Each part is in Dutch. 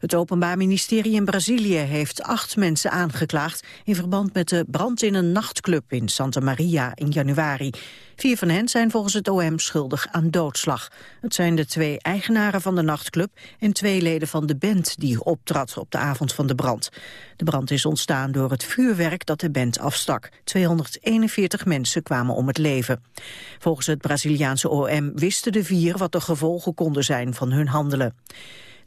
Het Openbaar Ministerie in Brazilië heeft acht mensen aangeklaagd... in verband met de brand in een nachtclub in Santa Maria in januari. Vier van hen zijn volgens het OM schuldig aan doodslag. Het zijn de twee eigenaren van de nachtclub... en twee leden van de band die optrad op de avond van de brand. De brand is ontstaan door het vuurwerk dat de band afstak. 241 mensen kwamen om het leven. Volgens het Braziliaanse OM wisten de vier wat de gevolgen konden zijn van hun handelen.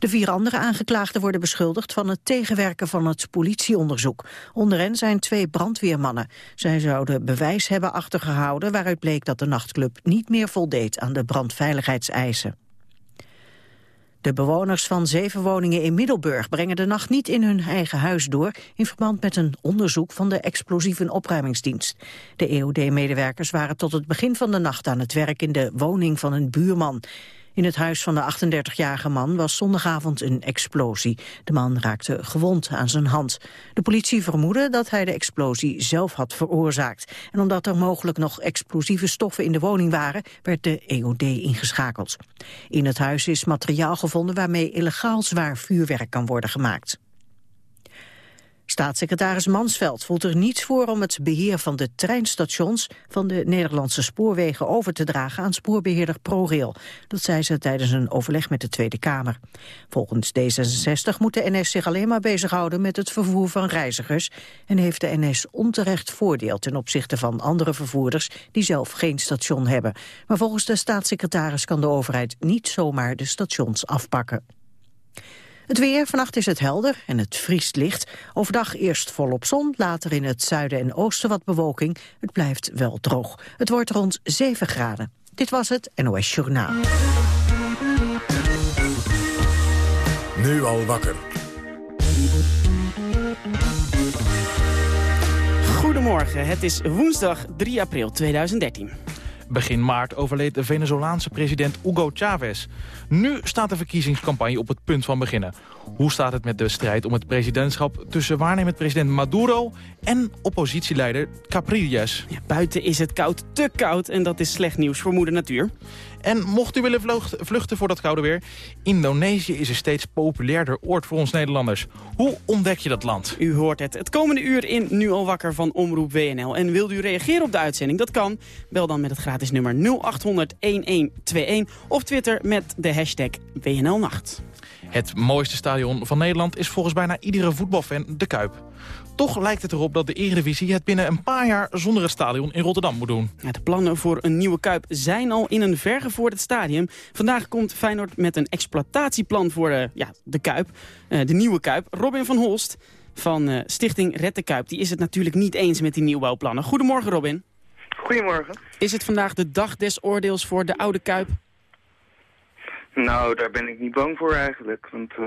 De vier andere aangeklaagden worden beschuldigd van het tegenwerken van het politieonderzoek. Onder hen zijn twee brandweermannen. Zij zouden bewijs hebben achtergehouden waaruit bleek dat de nachtclub niet meer voldeed aan de brandveiligheidseisen. De bewoners van zeven woningen in Middelburg brengen de nacht niet in hun eigen huis door in verband met een onderzoek van de explosieve opruimingsdienst. De EOD-medewerkers waren tot het begin van de nacht aan het werk in de woning van een buurman. In het huis van de 38-jarige man was zondagavond een explosie. De man raakte gewond aan zijn hand. De politie vermoedde dat hij de explosie zelf had veroorzaakt. En omdat er mogelijk nog explosieve stoffen in de woning waren... werd de EOD ingeschakeld. In het huis is materiaal gevonden waarmee illegaal zwaar vuurwerk kan worden gemaakt. Staatssecretaris Mansveld voelt er niets voor om het beheer van de treinstations van de Nederlandse spoorwegen over te dragen aan spoorbeheerder ProRail. Dat zei ze tijdens een overleg met de Tweede Kamer. Volgens D66 moet de NS zich alleen maar bezighouden met het vervoer van reizigers en heeft de NS onterecht voordeel ten opzichte van andere vervoerders die zelf geen station hebben. Maar volgens de staatssecretaris kan de overheid niet zomaar de stations afpakken. Het weer, vannacht is het helder en het vriest licht. Overdag eerst volop zon, later in het zuiden en oosten wat bewolking. Het blijft wel droog. Het wordt rond 7 graden. Dit was het NOS Journaal. Nu al wakker. Goedemorgen, het is woensdag 3 april 2013. Begin maart overleed de Venezolaanse president Hugo Chavez. Nu staat de verkiezingscampagne op het punt van beginnen. Hoe staat het met de strijd om het presidentschap tussen waarnemend president Maduro en oppositieleider Capriles? Ja, buiten is het koud, te koud en dat is slecht nieuws voor moeder natuur. En mocht u willen vluchten voor dat koude weer... Indonesië is een steeds populairder oord voor ons Nederlanders. Hoe ontdek je dat land? U hoort het. Het komende uur in Nu al wakker van Omroep WNL. En wilt u reageren op de uitzending? Dat kan. Bel dan met het gratis nummer 0800-1121 of Twitter met de hashtag WNLnacht. Het mooiste stadion van Nederland is volgens bijna iedere voetbalfan de Kuip. Toch lijkt het erop dat de Eredivisie het binnen een paar jaar zonder het stadion in Rotterdam moet doen. Ja, de plannen voor een nieuwe Kuip zijn al in een vergevorderd stadium. Vandaag komt Feyenoord met een exploitatieplan voor de, ja, de Kuip, uh, de nieuwe Kuip. Robin van Holst van uh, Stichting Red de Kuip die is het natuurlijk niet eens met die nieuwbouwplannen. Goedemorgen Robin. Goedemorgen. Is het vandaag de dag des oordeels voor de oude Kuip? Nou, daar ben ik niet bang voor eigenlijk. Want uh,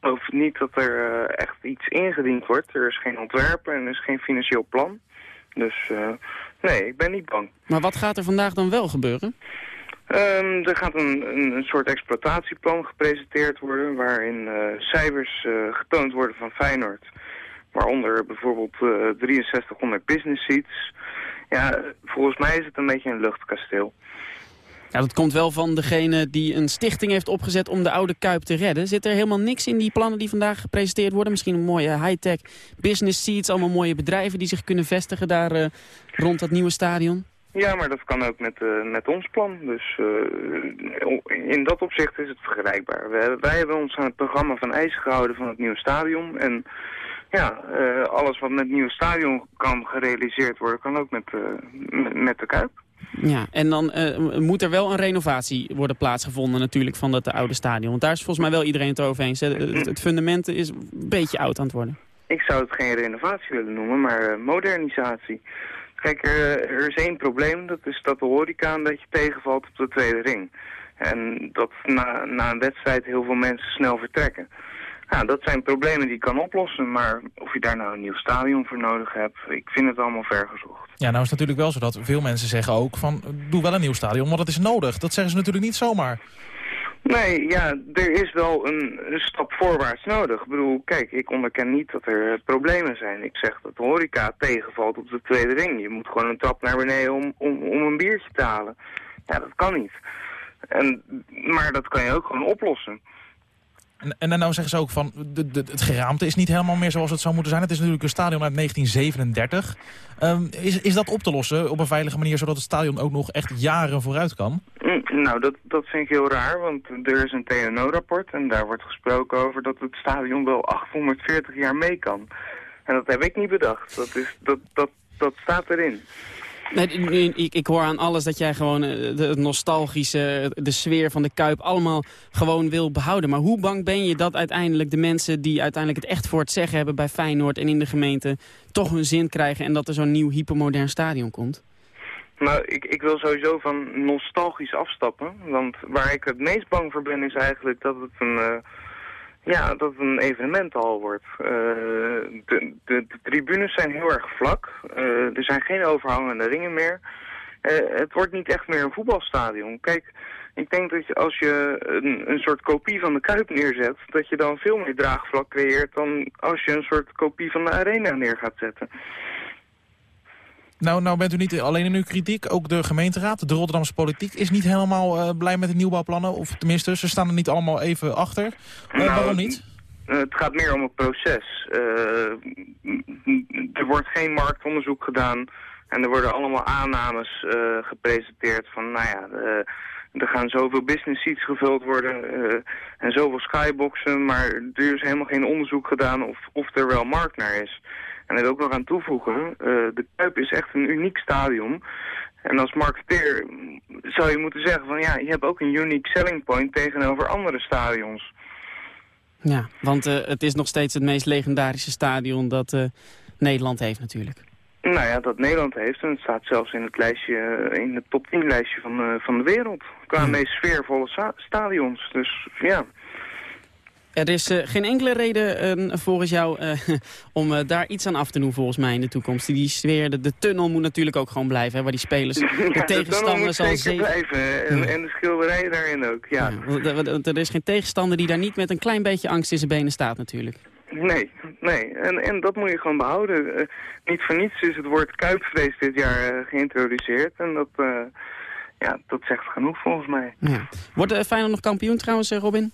geloof niet dat er uh, echt iets ingediend wordt. Er is geen ontwerp en er is geen financieel plan. Dus uh, nee, ik ben niet bang. Maar wat gaat er vandaag dan wel gebeuren? Um, er gaat een, een, een, soort exploitatieplan gepresenteerd worden... waarin uh, cijfers getoond worden van Feyenoord. Waaronder bijvoorbeeld 6300 business seats. Ja, volgens mij is het een beetje een luchtkasteel. Ja, dat komt wel van degene die een stichting heeft opgezet om de oude Kuip te redden. Zit er helemaal niks in die plannen die vandaag gepresenteerd worden? Misschien een mooie high-tech business seats, allemaal mooie bedrijven die zich kunnen vestigen daar uh, rond dat nieuwe stadion? Ja, maar dat kan ook met, uh, met ons plan. Dus uh, in dat opzicht is het vergelijkbaar. Wij, wij, hebben ons aan het programma van eisen gehouden van het nieuwe stadion. En ja, alles wat met het nieuwe stadion kan gerealiseerd worden, kan ook met, met, met de Kuip. Ja, en dan uh, moet er wel een renovatie worden plaatsgevonden natuurlijk van dat oude stadion. Want daar is volgens mij wel iedereen het over eens. Het, het, fundament is een beetje oud aan het worden. Ik zou het geen renovatie willen noemen, maar uh, modernisatie. Kijk, er, er, is één probleem. Dat is dat de horeca een beetje tegenvalt op de tweede ring. En dat na, na een wedstrijd heel veel mensen snel vertrekken. Ja, dat zijn problemen die je kan oplossen, maar of je daar nou een nieuw stadion voor nodig hebt, ik vind het allemaal vergezocht. Ja, nou is het natuurlijk wel zo dat veel mensen zeggen ook van, doe wel een nieuw stadion, want dat is nodig. Dat zeggen ze natuurlijk niet zomaar. Nee, ja, er is wel een, een, stap voorwaarts nodig. Ik bedoel, kijk, ik onderken niet dat er problemen zijn. Ik zeg dat de horeca tegenvalt op de tweede ring. Je moet gewoon een trap naar beneden om, om, om een biertje te halen. Ja, dat kan niet. En, maar dat kan je ook gewoon oplossen. En, en dan nou zeggen ze ook van, het geraamte is niet helemaal meer zoals het zou moeten zijn. Het is natuurlijk een stadion uit 1937. Ehm, is, is dat op te lossen op een veilige manier, zodat het stadion ook nog echt jaren vooruit kan? Mm, nou, dat, dat vind ik heel raar, want er is een TNO-rapport en daar wordt gesproken over dat het stadion wel 840 jaar mee kan. En dat heb ik niet bedacht. Dat, is, dat, dat, dat staat erin. Ik, ik hoor aan alles dat jij gewoon eh, de nostalgische, de sfeer van de Kuip allemaal gewoon wil behouden. Maar hoe bang ben je dat uiteindelijk de mensen die uiteindelijk het echt voor het zeggen hebben bij Feyenoord en in de gemeente toch hun zin krijgen en dat er zo'n nieuw hypermodern stadion komt? Nou, ik, ik wil sowieso van nostalgisch afstappen. Want waar ik het meest bang voor ben is eigenlijk dat het een... Uh, ja, dat het een evenementhal wordt. Uh, de, de, tribunes zijn heel erg vlak. Uh, er zijn geen overhangende ringen meer. het wordt niet echt meer een voetbalstadion. Kijk, ik denk dat je, als je een, een soort kopie van de Kuip neerzet... dat je dan veel meer draagvlak creëert dan als je een soort kopie van de Arena neer gaat zetten. Nou, nou bent u niet alleen in uw kritiek. Ook de gemeenteraad, de Rotterdamse politiek... is niet helemaal uh, blij met de nieuwbouwplannen. Of tenminste, ze staan er niet allemaal even achter. Uh, nou, waarom niet? Het gaat meer om het proces. Er wordt geen marktonderzoek gedaan... en er worden allemaal aannames gepresenteerd van... nou ja, er gaan zoveel business seats gevuld worden en zoveel skyboxen... maar er is helemaal geen onderzoek gedaan of, of er wel markt naar is... En er ook nog aan toevoegen, uh, de Kuip is echt een uniek stadion. En als marketeer zou je moeten zeggen van ja, je hebt ook een unique selling point tegenover andere stadions. Ja, want uh, het is nog steeds het meest legendarische stadion dat uh, Nederland heeft natuurlijk. Nou ja, dat Nederland heeft. En het staat zelfs in het lijstje, in het top 10 lijstje van, van de wereld. Qua hmm. meest sfeervolle stadions. Dus ja, er is uh, geen enkele reden uh, volgens jou uh, om daar iets aan af te doen volgens mij in de toekomst. Die sfeer, de, de tunnel moet natuurlijk ook gewoon blijven, hè, waar die spelers, de ja, tegenstander zal zeker blijven. En, en, de schilderij daarin ook, ja. ja. Er is geen tegenstander die daar niet met een klein beetje angst in zijn benen staat natuurlijk. Nee, nee. En, en dat moet je gewoon behouden. niet voor niets is het woord kuipvrees dit jaar geïntroduceerd. En dat, ja, dat zegt genoeg volgens mij. Ja. Wordt Feyenoord nog kampioen trouwens, Robin?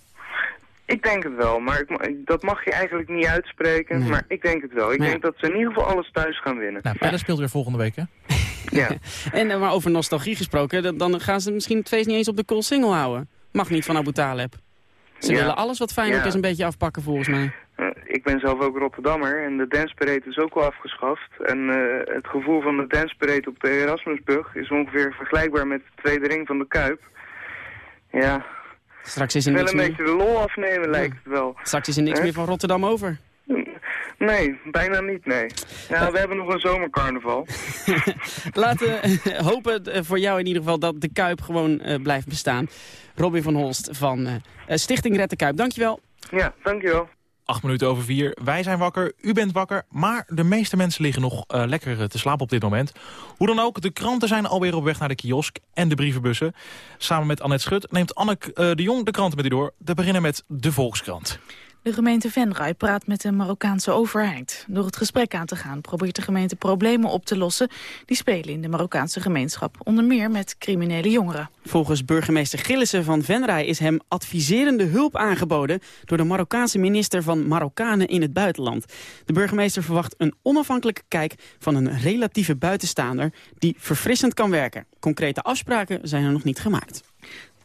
Ik denk het wel, maar ik, dat mag je eigenlijk niet uitspreken. Maar ik denk het wel. Ik denk dat ze in ieder geval alles thuis gaan winnen. Nou, Pelle speelt weer volgende week, hè? ja. en eh, maar over nostalgie gesproken, dan gaan ze misschien het feest niet eens op de cool single houden. Mag niet van Abu Taleb. Ze willen alles wat Feyenoord ja. is een beetje afpakken, volgens mij. Uh, ik ben zelf ook Rotterdammer en de danceparade is ook al afgeschaft. En uh, het gevoel van de danceparade op de Erasmusbrug is ongeveer vergelijkbaar met de tweede ring van de Kuip. Ja, Straks is er niks meer... een beetje de lol afnemen, lijkt het wel. Straks is er niks meer van Rotterdam over. Nee, bijna niet, nee. Ja, we hebben nog een zomercarnaval. Laten we hopen eh, voor jou in ieder geval dat de Kuip gewoon uh, blijft bestaan. Robin van Holst van uh, Stichting Red de Kuip, dankjewel. Ja, dankjewel. Acht minuten over vier. Wij zijn wakker, u bent wakker. Maar de meeste mensen liggen nog uh, lekker te slapen op dit moment. Hoe dan ook, de kranten zijn alweer op weg naar de kiosk en de brievenbussen. Samen met Annette Schut neemt Anneke uh, de Jong de kranten met u door. Te beginnen met de Volkskrant. De gemeente Venray praat met de Marokkaanse overheid. Door het gesprek aan te gaan probeert de gemeente problemen op te lossen... die spelen in de Marokkaanse gemeenschap, onder meer met criminele jongeren. Volgens burgemeester Gillissen van Venray is hem adviserende hulp aangeboden... door de Marokkaanse minister van Marokkanen in het buitenland. De burgemeester verwacht een onafhankelijke kijk van een relatieve buitenstaander... die verfrissend kan werken. Concrete afspraken zijn er nog niet gemaakt.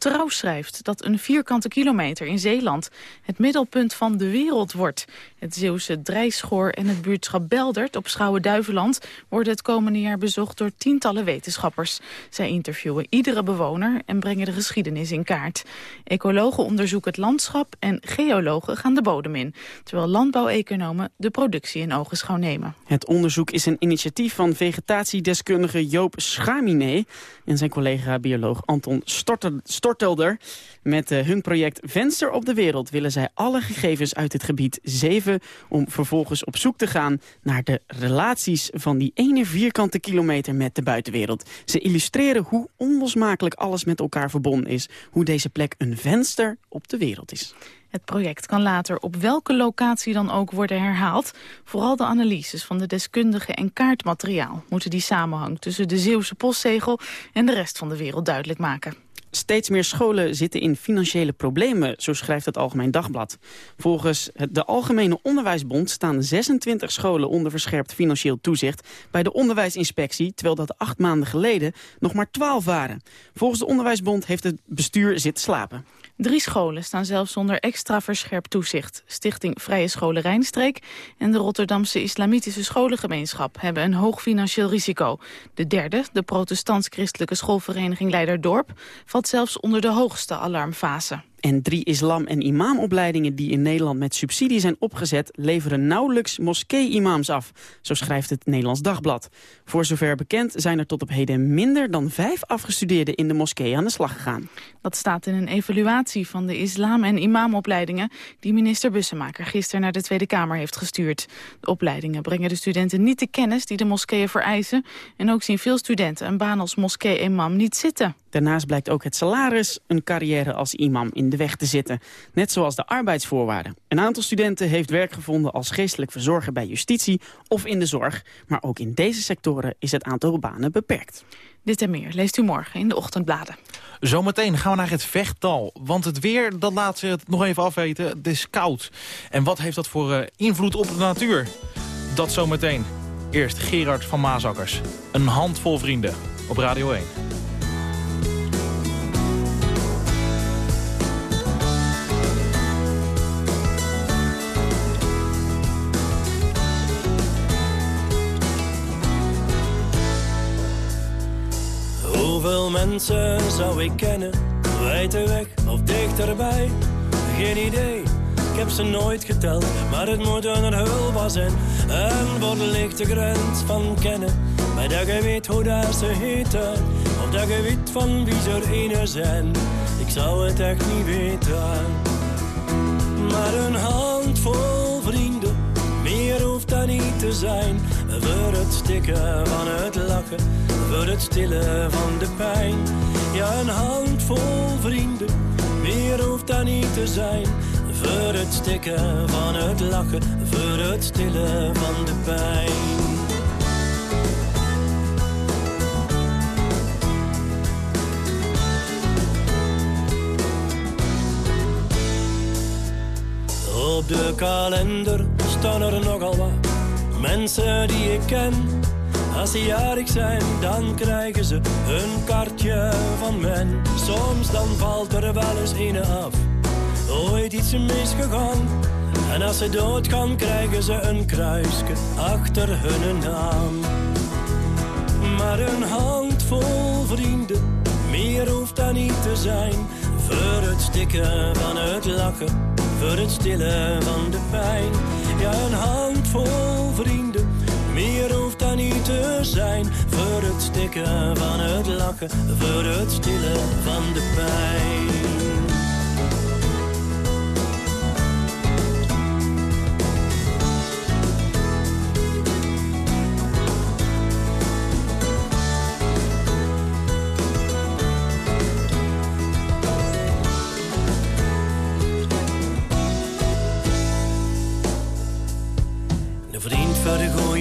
Trouw schrijft dat een vierkante kilometer in Zeeland het middelpunt van de wereld wordt. Het Zeeuwse Drijschoor en het buurtschap Beldert op Schouwen-Duiveland worden het komende jaar bezocht door tientallen wetenschappers. Zij interviewen iedere bewoner en brengen de geschiedenis in kaart. Ecologen onderzoeken het landschap en geologen gaan de bodem in, terwijl landbouweconomen de productie in ogenschouw nemen. Het onderzoek is een initiatief van vegetatiedeskundige Joop Schamine en zijn collega-bioloog Anton Storter Stortelder. Met uh, hun project Venster op de Wereld willen zij alle gegevens uit het gebied om vervolgens op zoek te gaan naar de relaties van die ene vierkante kilometer met de buitenwereld. Ze illustreren hoe onlosmakelijk alles met elkaar verbonden is. Hoe deze plek een venster op de wereld is. Het project kan later op welke locatie dan ook worden herhaald. Vooral de analyses van de deskundigen en kaartmateriaal... moeten die samenhang tussen de Zeeuwse postzegel en de rest van de wereld duidelijk maken. Steeds meer scholen zitten in financiële problemen, zo schrijft het Algemeen Dagblad. Volgens de Algemene Onderwijsbond staan 26 scholen onder verscherpt financieel toezicht bij de onderwijsinspectie, terwijl dat acht maanden geleden nog maar 12 waren. Volgens de Onderwijsbond heeft het bestuur zitten slapen. Drie scholen staan zelfs onder extra verscherpt toezicht. Stichting Vrije Scholen Rijnstreek en de Rotterdamse Islamitische Scholengemeenschap hebben een hoog financieel risico. De derde, de protestants-christelijke schoolvereniging Leiderdorp, valt zelfs onder de hoogste alarmfase. En drie islam- en imamopleidingen die in Nederland met subsidie zijn opgezet... leveren nauwelijks moskee-imams af, zo schrijft het Nederlands Dagblad. Voor zover bekend zijn er tot op heden minder dan vijf afgestudeerden... in de moskee aan de slag gegaan. Dat staat in een evaluatie van de islam- en imamopleidingen... die minister Bussemaker gisteren naar de Tweede Kamer heeft gestuurd. De opleidingen brengen de studenten niet de kennis die de moskeeën vereisen... en ook zien veel studenten een baan als moskee-imam niet zitten. Daarnaast blijkt ook het salaris een carrière als imam in de weg te zitten. Net zoals de arbeidsvoorwaarden. Een aantal studenten heeft werk gevonden als geestelijk verzorger bij justitie of in de zorg. Maar ook in deze sectoren is het aantal banen beperkt. Dit en meer leest u morgen in de ochtendbladen. Zometeen gaan we naar het vechttal. Want het weer, dat laat ze het nog even afweten, het is koud. En wat heeft dat voor uh, invloed op de natuur? Dat zometeen. Eerst Gerard van Maasakkers. Een handvol vrienden op Radio 1. Mensen zou ik kennen, wijd weg of dichterbij? Geen idee, ik heb ze nooit geteld, maar het moet een hulp zijn. En wat ligt de grens van kennen, maar dat je weet hoe dat ze heten. Of dat je weet van wie ze er ene zijn, ik zou het echt niet weten. Maar een handvol vrienden, meer hoeft dat niet te zijn. Voor het stikken van het lachen voor het stillen van de pijn. Ja, een handvol vrienden, meer hoeft dat niet te zijn. Voor het stikken van het lachen, voor het stillen van de pijn. Op de kalender staan er nogal wat mensen die ik ken als ze jarig zijn, dan krijgen ze een kaartje van men. Soms dan valt er wel eens een af, ooit iets misgegaan. En als ze doodgaan, krijgen ze een kruisje achter hun naam. Maar een handvol vrienden, meer hoeft dat niet te zijn. Voor het stikken van het lachen, voor het stillen van de pijn. Ja, een handvol vrienden zijn. Voor het stikken van het lachen, voor het stillen van de pijn.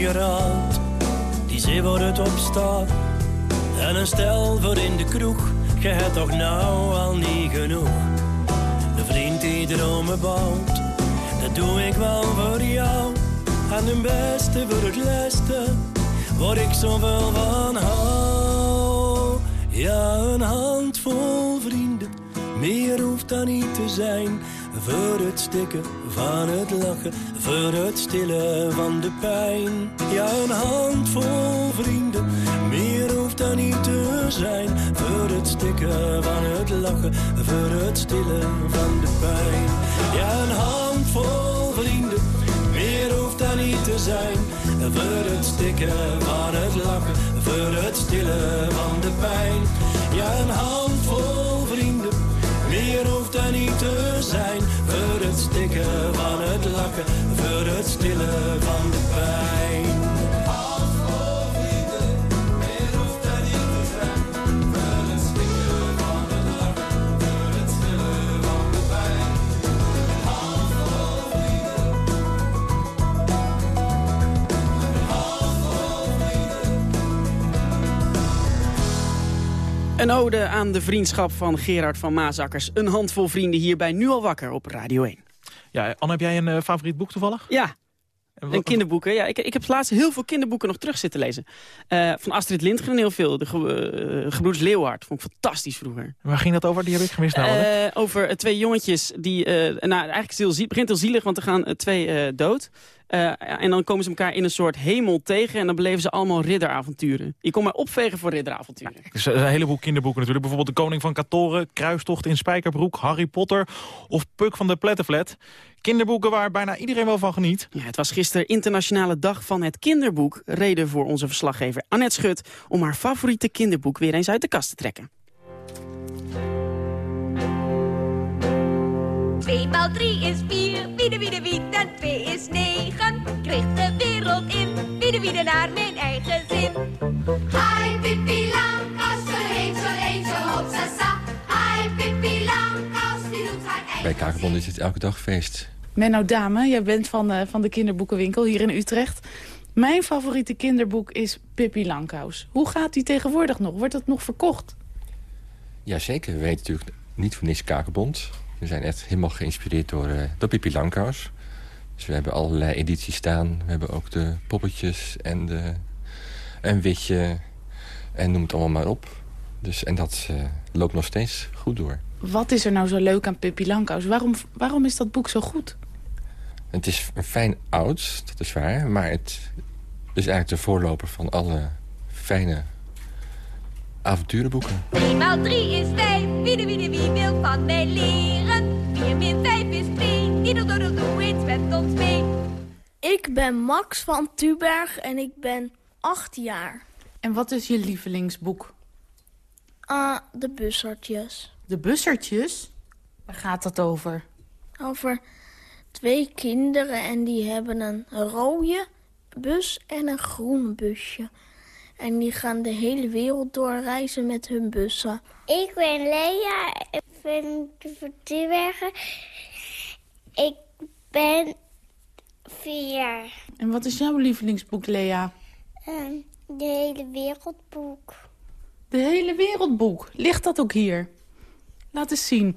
die zee waar het op staat. En een stel voor in de kroeg, je hebt toch nou al niet genoeg. De vriend die dromen bouwt, dat doe ik wel voor jou. En de beste voor het leste, waar ik zoveel van hou. Ja, een handvol vrienden, meer hoeft dan niet te zijn voor het stikken van het lachen, voor het stillen van de pijn. Ja, een handvol vrienden, meer hoeft dan niet te zijn. Voor het stikken van het lachen, voor het stillen van de pijn. Ja, een handvol vrienden, meer hoeft dan niet te zijn. Voor het stikken van het lachen, voor het stillen van de pijn. Ja, een handvol meer hoeft er niet te zijn. Voor het stikken van het lachen, voor het stillen van de pijn. Een ode aan de vriendschap van Gerard van Maasakkers. Een handvol vrienden hierbij Nu al wakker op Radio 1. Ja, Anne, heb jij een uh, favoriet boek toevallig? Ja, en kinderboeken. Ja, ik, ik heb laatst heel veel kinderboeken nog terug zitten lezen. Uh, van Astrid Lindgren heel veel. De uh, Gebroeders Leeuwhard. Vond ik fantastisch vroeger. Waar ging dat over? Die heb ik gemist nou. Uh, over twee jongetjes die... nou, eigenlijk is het heel, begint heel zielig, want er gaan twee dood. En dan komen ze elkaar in een soort hemel tegen... en dan beleven ze allemaal ridderavonturen. Je kon maar opvegen voor ridderavonturen. Ja, er zijn een heleboel kinderboeken natuurlijk. Bijvoorbeeld De Koning van Katoren, Kruistocht in Spijkerbroek... Harry Potter of Puk van de Plettenflat. Kinderboeken waar bijna iedereen wel van geniet. Ja, het was gisteren internationale dag van het kinderboek. Reden voor onze verslaggever Annette Schut... om haar favoriete kinderboek weer eens uit de kast te trekken. 2 maal 3 is 4, wie de wie de wie, en 2 is 9. Kreeg de wereld in, wie de wie de naar mijn eigen zin. Hi Pippi Bij Kakerbond is het elke dag feest. Menno Dame, jij bent van, uh, van de kinderboekenwinkel hier in Utrecht. Mijn favoriete kinderboek is Pippi Langkous. Hoe gaat die tegenwoordig nog? Wordt dat nog verkocht? Jazeker, we weten natuurlijk niet van niks Kakerbond. We zijn echt helemaal geïnspireerd door, uh, door Pippi Langkous. Dus we hebben allerlei edities staan. We hebben ook de poppetjes en, de, en Witje en noem het allemaal maar op. Dus, en dat uh, loopt nog steeds goed door. Wat is er nou zo leuk aan Pippi Langkous? Waarom, waarom is dat boek zo goed? Het is een fijn oud, dat is waar. Maar het is eigenlijk de voorloper van alle fijne avonturenboeken. 3 maal 3 is 5, wie de wie de wie wil van mij leren. 4 min 5 is 2, die doet doe eens met ons mee. Ik ben Max van Tuberg en ik ben 8 jaar. En wat is je lievelingsboek? Ah, uh, de bussertjes. De bussertjes? Waar gaat dat over? Over twee kinderen en die hebben een rode bus en een groen busje. En die gaan de hele wereld doorreizen met hun bussen. Ik ben Lea, ik ben van. Ik ben vier jaar. En wat is jouw lievelingsboek, Lea? Um, de hele wereldboek. De hele wereldboek? Ligt dat ook hier? Laat eens zien.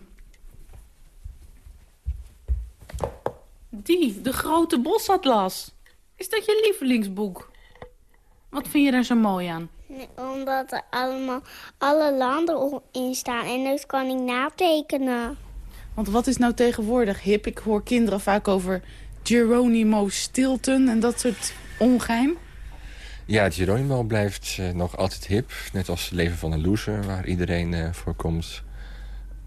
Die, de grote bosatlas. Is dat je lievelingsboek? Wat vind je daar zo mooi aan? Nee, omdat er allemaal alle landen in staan en dat kan ik natekenen. Want wat is nou tegenwoordig hip? Ik hoor kinderen vaak over Geronimo Stilton en dat soort ongeheim. Ja, Geronimo blijft uh, nog altijd hip. Net als Leven van een Loser, waar iedereen uh, voor komt.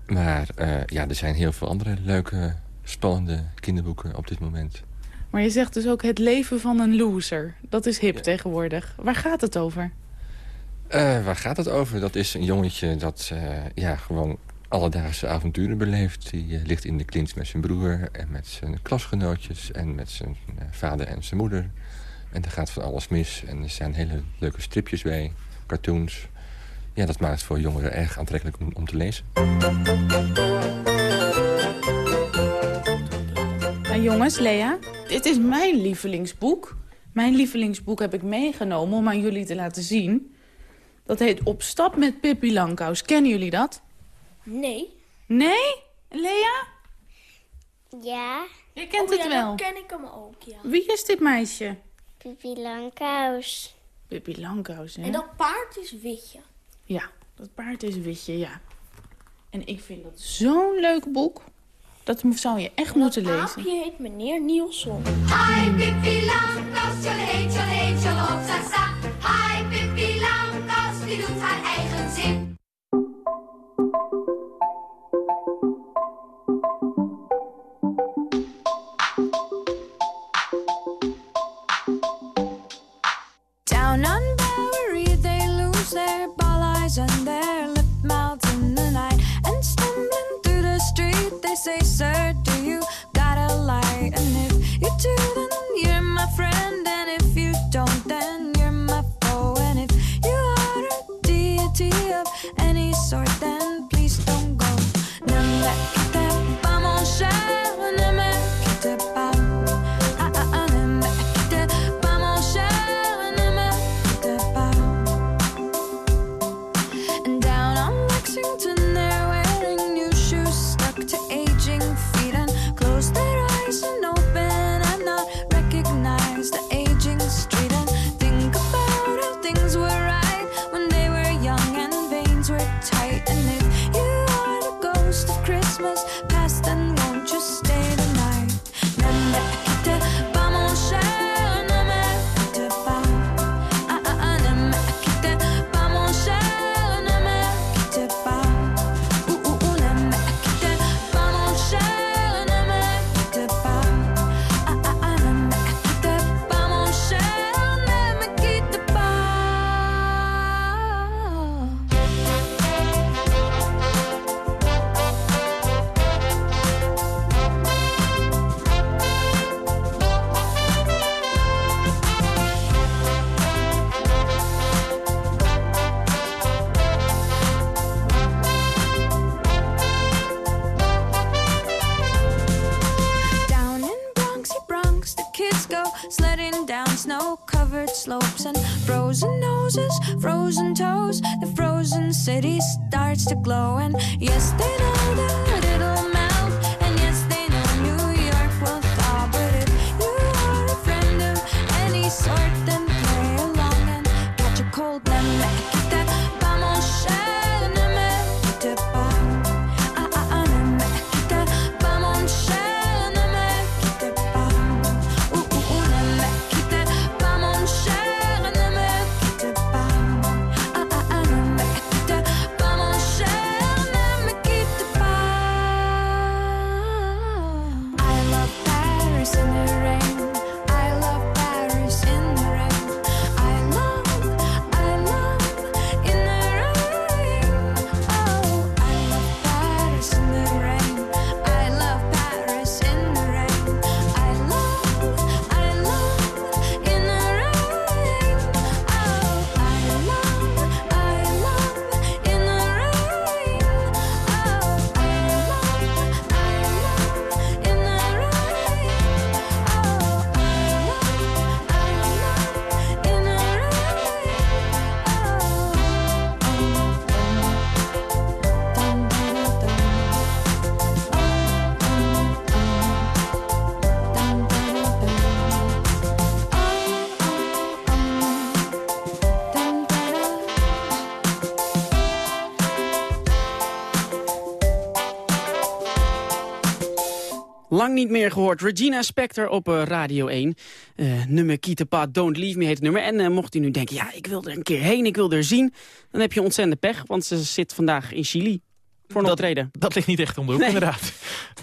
Maar uh, ja, er zijn heel veel andere leuke, spannende kinderboeken op dit moment. Maar je zegt dus ook het leven van een loser. Dat is hip ja. tegenwoordig. Waar gaat het over? Uh, waar gaat het over? Dat is een jongetje dat uh, ja, gewoon alledaagse avonturen beleeft. Die uh, ligt in de klins met zijn broer en met zijn klasgenootjes... en met zijn vader en zijn moeder. En er gaat van alles mis. En er zijn hele leuke stripjes bij, cartoons. Ja, dat maakt het voor jongeren erg aantrekkelijk om, om te lezen. Nou, jongens, Lea, dit is mijn lievelingsboek. Mijn lievelingsboek heb ik meegenomen om aan jullie te laten zien. Dat heet Op stap met Pippi Langkous. Kennen jullie dat? Nee. Nee? Lea? Ja. Je kent oh, het ja, wel? Dan ken ik hem ook, ja. Wie is dit meisje? Pippi Langkous. Pippi Langkous, hè? En dat paard is witje. Ja, dat paard is witje, ja. En ik vind dat zo'n leuk boek. Dat zou je echt en moeten lezen. aapje heet meneer Nielsen. Hi Pippi Langkous, je heet, je heet, je hop, sa, sa. Hi Pippi Langkous, die doet haar eigen frozen frozen toes. The frozen city starts to glow, and yes, Lang niet meer gehoord. Regina Spector op eh, Radio 1. Eh, nummer Kietepa, Don't Leave Me heet het nummer. En eh, mocht u nu denken, ja, ik wil er een keer heen, ik wil er zien. Dan heb je ontzettende pech, want ze zit vandaag in Chili. Voor een optreden. Dat ligt niet echt om de hoek, Nee. inderdaad.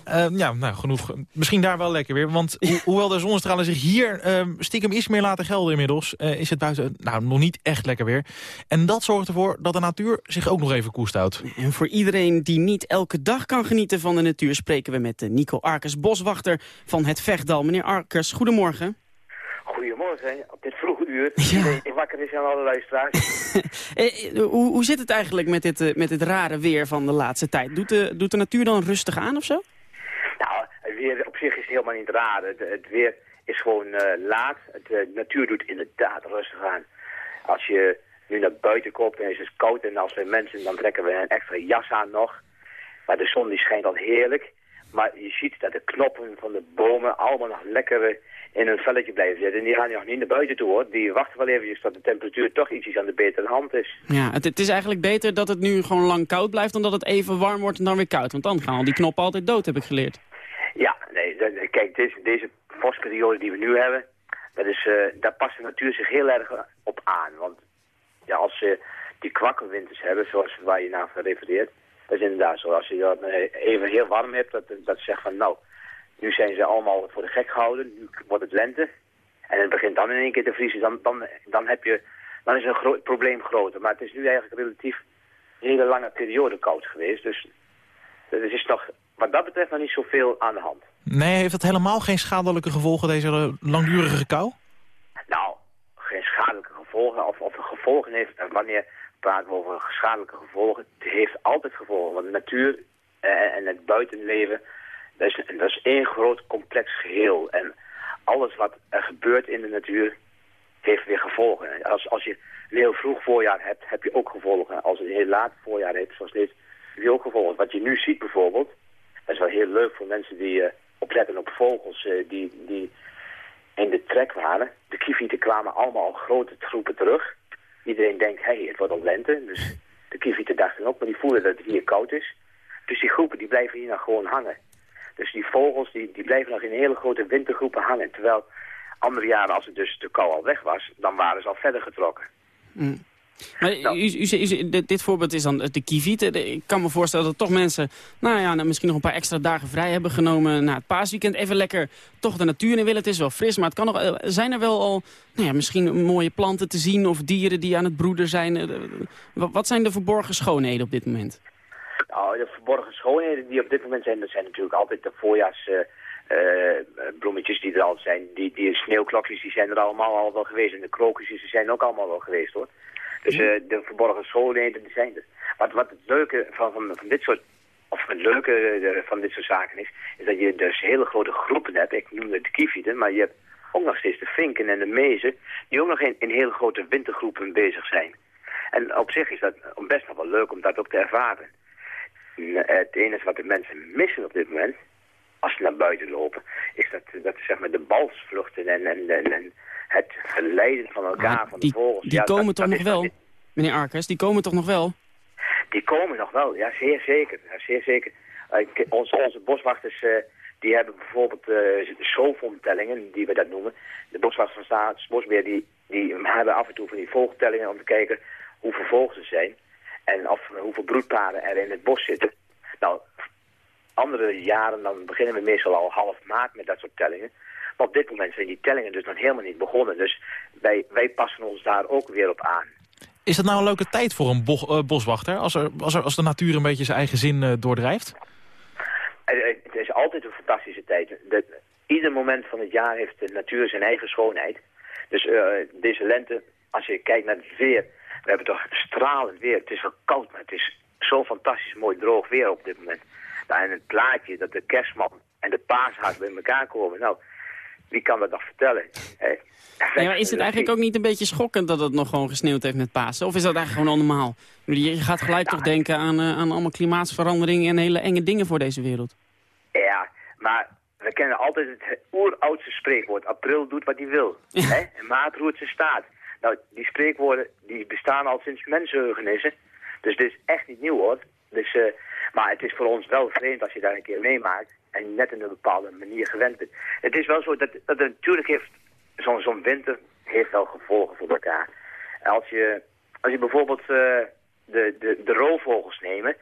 Eh, ja, nou, genoeg. Misschien daar wel lekker weer. Want ho- hoewel de zonnestralen zich hier eh, stiekem iets meer laten gelden inmiddels... eh, is het buiten nou, nog niet echt lekker weer. En dat zorgt ervoor dat de natuur zich ook nog even koest houdt. En voor iedereen die niet elke dag kan genieten van de natuur... spreken we met eh, Nico Arkes, boswachter van het Vechtdal. Meneer Arkes, goedemorgen. Goedemorgen, op dit vroege uur. Iedereen die wakker is aan alle luisteraars. Eh, eh, hoe, hoe zit het eigenlijk met dit, eh, met dit rare weer van de laatste tijd? Doet de, doet de natuur dan rustig aan of zo? nou, het weer op zich is helemaal niet raar. Het, het weer is gewoon eh, laat. Het, de natuur doet inderdaad rustig aan. Als je nu naar buiten komt en het is koud en als we mensen, dan trekken we een extra jas aan nog. Maar de zon die schijnt al heerlijk. Maar je ziet dat de knoppen van de bomen allemaal nog lekker eh, in een velletje blijven zitten. En die gaan nog niet naar buiten toe hoor. Die wachten wel eventjes tot de temperatuur toch ietsjes aan de betere hand is. Ja, het, het is eigenlijk beter dat het nu gewoon lang koud blijft... dan dat het even warm wordt en dan weer koud. Want dan gaan al die knoppen altijd dood, heb ik geleerd. Ja, nee, kijk, deze, deze vorstperiode die we nu hebben, dat is, eh, daar past de natuur zich heel erg op aan. Want ja, als ze die kwakkelwinters hebben, zoals waar je naar refereert, dat is inderdaad zo. Als je dat eh, even heel warm hebt, dat, dat zegt van nou, nu zijn ze allemaal voor de gek gehouden, nu wordt het lente. En het begint dan in één keer te vriezen, dan, dan, dan, heb je, dan is een probleem groter. Maar het is nu eigenlijk relatief een hele lange periode koud geweest. Dus er is nog, wat dat betreft nog niet zoveel aan de hand. Nee, heeft dat helemaal geen schadelijke gevolgen, deze langdurige kou? Nou, geen schadelijke gevolgen. Of, of gevolgen heeft, en wanneer praten we over schadelijke gevolgen? Het heeft altijd gevolgen. Want de natuur eh, en het buitenleven, dat is, één groot complex geheel. En alles wat er gebeurt in de natuur, heeft weer gevolgen. En Als, als je een heel vroeg voorjaar hebt, heb je ook gevolgen. Als je een heel laat voorjaar hebt, zoals dit, heb je ook gevolgen. Wat je nu ziet bijvoorbeeld, dat is wel heel leuk voor mensen die eh, opletten op vogels eh, die, die in de trek waren. De kievieten kwamen allemaal al grote troepen terug. Iedereen denkt, hey, het wordt al lente. Dus de kievieten dachten ook, maar die voelen dat het hier koud is. Dus die groepen die blijven hier nog gewoon hangen. Dus die vogels die, die blijven nog in hele grote wintergroepen hangen. Terwijl andere jaren, als het dus de kou al weg was, dan waren ze al verder getrokken. Mm. Maar u, u, u- u- dit, voorbeeld is dan de kievieten. De- Ik kan me voorstellen dat toch mensen nou ja, nou, misschien nog een paar extra dagen vrij hebben genomen na het paasweekend. Even lekker toch de natuur in willen. Het is wel fris, maar het kan nog, eh, zijn er wel al nou ja, misschien mooie planten te zien of dieren die aan het broeden zijn? Eh, Wat wat zijn de verborgen schoonheden op dit moment? Nou, de verborgen schoonheden die op dit moment zijn, dat zijn natuurlijk altijd de voorjaars... eh, eh, bloemetjes die er al zijn. Die, die sneeuwklokjes die zijn er allemaal al wel geweest. En de krokusjes die zijn ook allemaal wel geweest hoor. Dus eh, de verborgen schoonheden die zijn er. Wat, wat het leuke van, van, van dit soort of het leuke van dit soort zaken is, is dat je dus hele grote groepen hebt. Ik noemde het de kievieten, maar je hebt ook nog steeds de vinken en de mezen, die ook nog in, in hele grote wintergroepen bezig zijn. En op zich is dat best nog wel leuk om dat ook te ervaren. N- Het enige wat de mensen missen op dit moment, als ze naar buiten lopen, is dat, dat zeg maar de balsvluchten en, en, en, het verleiden van elkaar, van de Die, vogels. die Ja, komen dat- toch dat nog wel, meneer Arkes? Die komen toch nog wel? Die komen nog wel, ja, zeer zeker. Ja, zeer zeker. Eh, ik- onze, onze boswachters, eh, die hebben bijvoorbeeld eh de zoolvondtellingen, die we dat noemen. De boswachters van Staatsbosbeheer, die, die hebben af en toe van die vogeltellingen om te kijken hoeveel vogels er zijn. En of, hoeveel broedparen er in het bos zitten. Nou, andere jaren, dan beginnen we meestal al half maart met dat soort tellingen. Maar op dit moment zijn die tellingen dus nog helemaal niet begonnen. Dus wij, wij passen ons daar ook weer op aan. Is dat nou een leuke tijd voor een bo- eh, boswachter? Als, er, als, er, als de natuur een beetje zijn eigen zin eh, doordrijft? Eh, Het is altijd een fantastische tijd. De, ieder moment van het jaar heeft de natuur zijn eigen schoonheid. Dus deze lente, als je kijkt naar het weer... We hebben toch stralend weer. Het is wel koud, maar het is zo fantastisch mooi droog weer op dit moment. Nou, en het plaatje dat de kerstman en de paashaas bij elkaar komen... Nou, wie kan dat nog vertellen? Ja, maar is het eigenlijk ook niet een beetje schokkend dat het nog gewoon gesneeuwd heeft met Pasen? Of is dat eigenlijk gewoon al normaal? Je gaat gelijk toch denken aan, eh, aan allemaal klimaatsverandering en hele enge dingen voor deze wereld. Ja, maar we kennen altijd het oeroudste spreekwoord. April doet wat hij wil. Hè? En maart roert zijn staat. Nou, die spreekwoorden die bestaan al sinds mensenheugenissen. Dus dit is echt niet nieuw hoor. Dus, eh, maar het is voor ons wel vreemd als je daar een keer meemaakt. En net in een bepaalde manier gewend bent. Het is wel zo dat, dat natuurlijk heeft... Zo'n zo'n winter heeft wel gevolgen voor elkaar. Als je, als je bijvoorbeeld eh, de, de, de roofvogels nemen...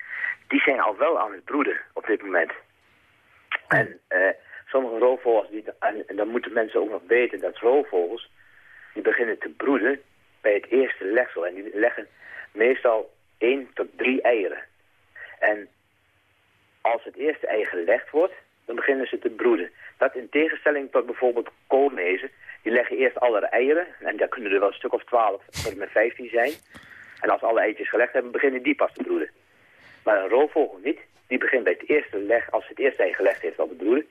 Die zijn al wel aan het broeden op dit moment. En eh, sommige roofvogels, die, en, en dan moeten mensen ook nog weten dat roofvogels, die beginnen te broeden bij het eerste legsel. En die leggen meestal één tot drie eieren. En als het eerste ei gelegd wordt, dan beginnen ze te broeden. Dat in tegenstelling tot bijvoorbeeld koolmezen, die leggen eerst alle eieren. En daar kunnen er wel een stuk of twaalf tot met vijftien zijn. En als alle eitjes gelegd hebben, beginnen die pas te broeden. Maar een roofvogel niet. Die begint bij het eerste leg, als het eerste ei gelegd heeft, al te broeden.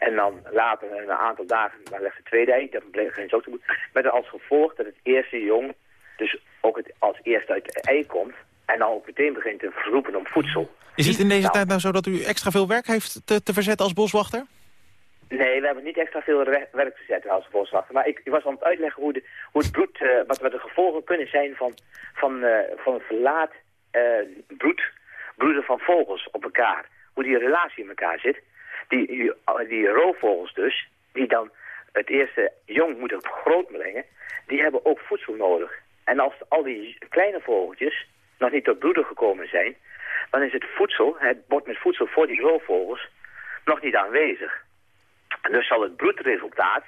En dan later, een aantal dagen, dan legt het tweede ei, dan begint ze ook te broeden. Met als gevolg dat het eerste jong dus ook het, als eerste uit het ei komt. En dan ook meteen begint te verroepen om voedsel. Is het in deze tijd nou zo dat u extra veel werk heeft te, te verzetten als boswachter? Nee, we hebben niet extra veel werk te zetten als boswachter. Maar ik, ik was aan het uitleggen hoe, de, hoe het bloed, eh, wat, wat de gevolgen kunnen zijn van, van, eh, van een verlaat eh, broed, broeden van vogels op elkaar. Hoe die relatie in elkaar zit. Die, die, roofvogels dus, die dan het eerste jong moeten groot brengen, die hebben ook voedsel nodig. En als al die kleine vogeltjes nog niet tot broeden gekomen zijn, dan is het voedsel, het bord met voedsel voor die roofvogels, nog niet aanwezig. En dus zal het broedresultaat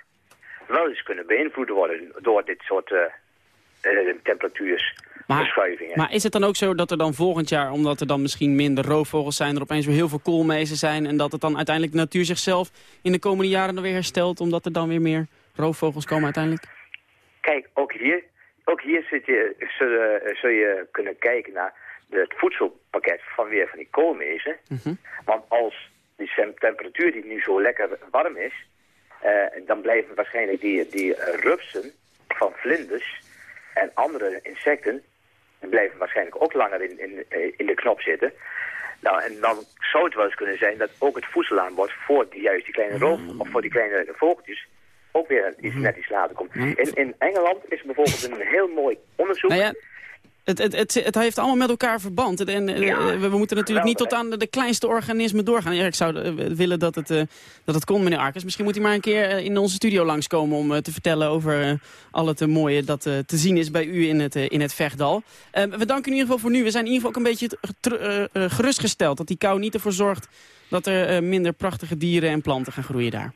wel eens kunnen beïnvloed worden door dit soort uh, uh, temperatuursverschuivingen. Maar is het dan ook zo dat er dan volgend jaar, omdat er dan misschien minder roofvogels zijn, er opeens weer heel veel koolmezen zijn en dat het dan uiteindelijk de natuur zichzelf in de komende jaren dan weer herstelt, omdat er dan weer meer roofvogels komen uiteindelijk? Kijk, ook hier, ook hier zit je, zul, uh, zul je kunnen kijken naar het voedselpakket van weer van die koolmezen. -hmm. Want als die temperatuur die nu zo lekker warm is, uh, dan blijven waarschijnlijk die, die rupsen van vlinders en andere insecten, blijven waarschijnlijk ook langer in, in, in de knop zitten. Nou, en dan zou het wel eens kunnen zijn dat ook het voedselaanbod voor die, juist die kleine roof, of voor die kleine vogeltjes ook weer iets, net iets later komt. In, in Engeland is bijvoorbeeld een heel mooi onderzoek. Nou ja, Het, het, het, het heeft allemaal met elkaar verband. En, eh, Ja, we, we moeten natuurlijk niet tot aan de, de kleinste organismen doorgaan. Ja, ik zou eh, willen dat het, eh, dat het kon, meneer Arkes. Misschien moet hij maar een keer in onze studio langskomen... om te vertellen over al het mooie dat te zien is bij u in het, in het Vechtdal. We danken in ieder geval voor nu. We zijn in ieder geval ook een beetje gerustgesteld... dat die kou niet ervoor zorgt dat er minder prachtige dieren en planten gaan groeien daar.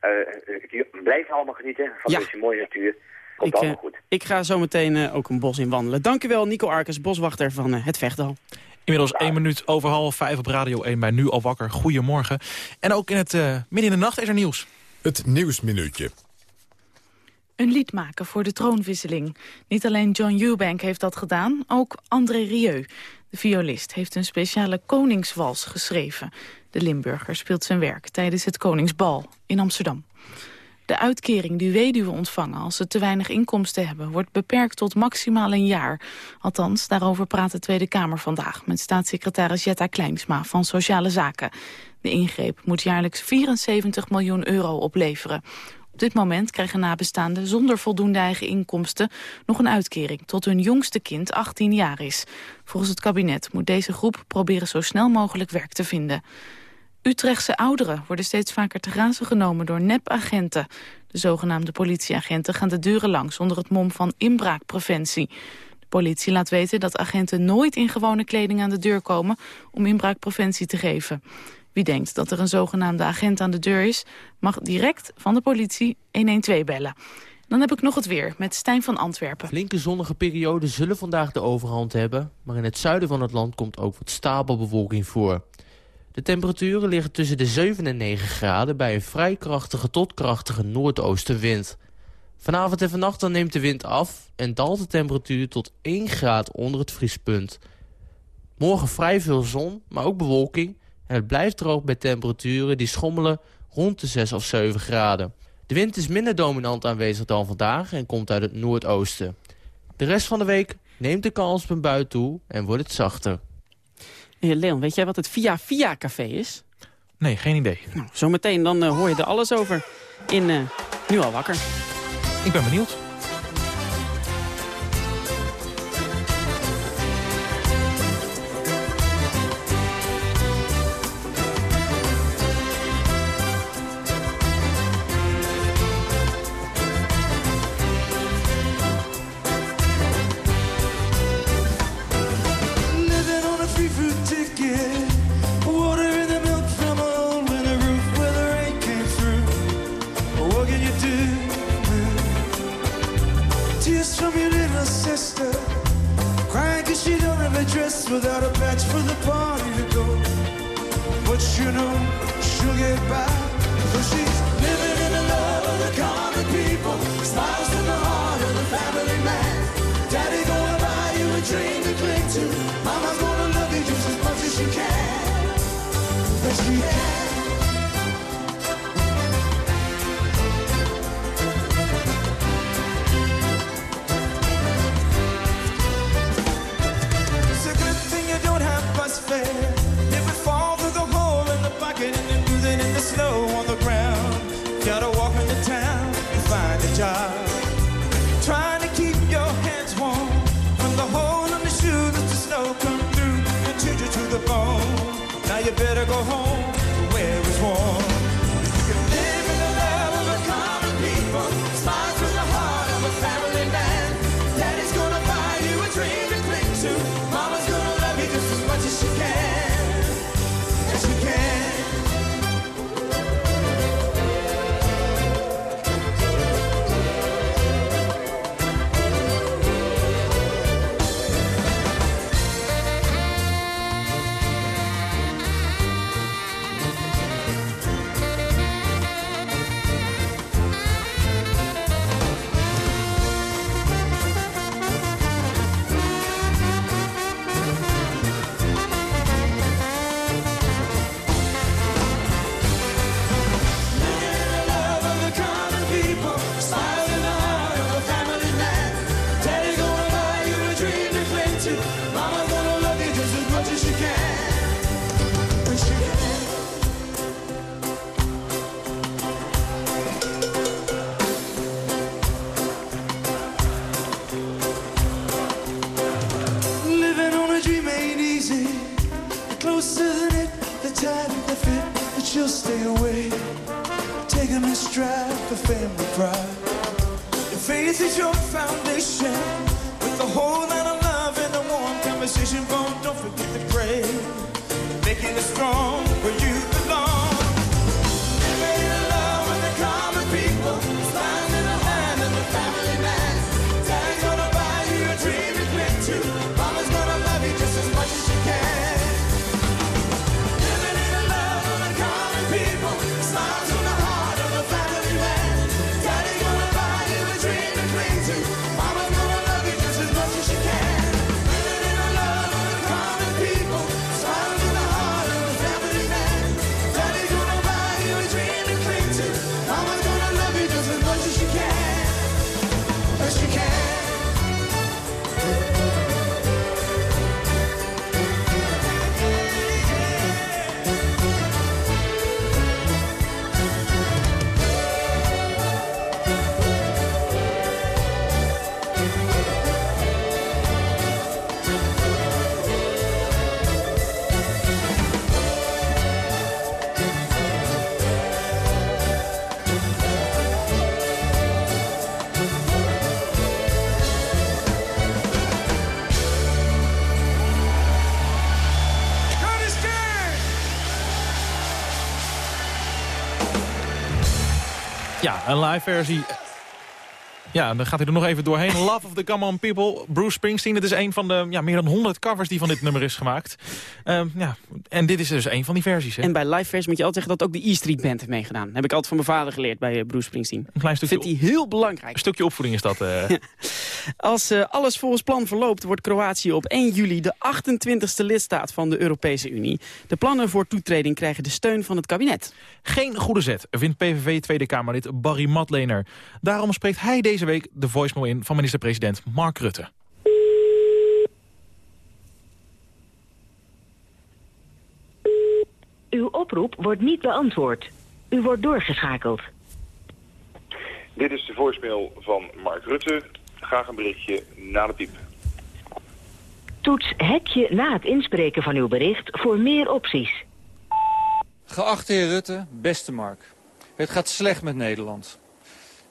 Eh, blijf allemaal genieten van Ja. deze mooie natuur. Komt Ik, allemaal eh, goed. ik ga zo meteen eh, ook een bos in wandelen. Dank u wel, Nico Arkes, boswachter van eh, het Vechtdal. Inmiddels één minuut over half vijf op Radio 1 bij Nu Al Wakker. Goedemorgen. En ook in het eh, midden in de nacht is er nieuws. Het Nieuwsminuutje. Een lied maken voor de troonwisseling. Niet alleen John Eubank heeft dat gedaan, ook André Rieu. De violist heeft een speciale koningswals geschreven. De Limburger speelt zijn werk tijdens het Koningsbal in Amsterdam. De uitkering die weduwen ontvangen als ze te weinig inkomsten hebben... wordt beperkt tot maximaal een jaar. Althans, daarover praat de Tweede Kamer vandaag... met staatssecretaris Jetta Kleinsma van Sociale Zaken. De ingreep moet jaarlijks 74 miljoen euro opleveren. Op dit moment krijgen nabestaanden zonder voldoende eigen inkomsten... nog een uitkering tot hun jongste kind 18 jaar is. Volgens het kabinet moet deze groep proberen zo snel mogelijk werk te vinden. Utrechtse ouderen worden steeds vaker te grazen genomen door nepagenten. De zogenaamde politieagenten gaan de deuren langs onder het mom van inbraakpreventie. De politie laat weten dat agenten nooit in gewone kleding aan de deur komen om inbraakpreventie te geven. Wie denkt dat er een zogenaamde agent aan de deur is, mag direct van de politie 112 bellen. Dan heb ik nog het weer met Stijn van Antwerpen. Flinke zonnige perioden zullen vandaag de overhand hebben... maar in het zuiden van het land komt ook wat stapelbewolking voor. De temperaturen liggen tussen de 7 en 9 graden... bij een vrij krachtige tot krachtige noordoostenwind. Vanavond en vannacht dan neemt de wind af... en daalt de temperatuur tot 1 graad onder het vriespunt. Morgen vrij veel zon, maar ook bewolking... en het blijft droog bij temperaturen die schommelen rond de 6 of 7 graden. De wind is minder dominant aanwezig dan vandaag en komt uit het noordoosten. De rest van de week neemt de kans op een bui toe en wordt het zachter. Leon, weet jij wat het Via Via Café is? Nee, geen idee. Nou, zometeen dan eh, hoor je er alles over in eh, Nu al wakker. Ik ben benieuwd. Better go home stay away? Taking a stride for family pride. Your faith is your foundation. With a whole lot of love and a warm conversation. But don't forget to pray. Making it strong een live versie. Ja, dan gaat hij er nog even doorheen. Love of the Come On People, Bruce Springsteen. Het is een van de ja, meer dan 100 covers die van dit nummer is gemaakt. Ehm, ja, en dit is dus een van die versies. Hè? En bij live versie moet je altijd zeggen dat ook de E Street Band heeft meegedaan. heb ik altijd van mijn vader geleerd bij eh, Bruce Springsteen. Een klein stukje, Vindt hij heel belangrijk. een stukje opvoeding is dat. eh. Als eh, alles volgens plan verloopt, wordt Kroatië op 1 juli de 28e lidstaat van de Europese Unie. De plannen voor toetreding krijgen de steun van het kabinet. Geen goede zet, vindt PVV Tweede Kamerlid Barry Matlener. Daarom spreekt hij deze week de voicemail in van minister-president Mark Rutte. Uw oproep wordt niet beantwoord. U wordt doorgeschakeld. Dit is de voicemail van Mark Rutte. Graag een berichtje na de piep. Toets hekje na het inspreken van uw bericht voor meer opties. Geachte heer Rutte, beste Mark. Het gaat slecht met Nederland.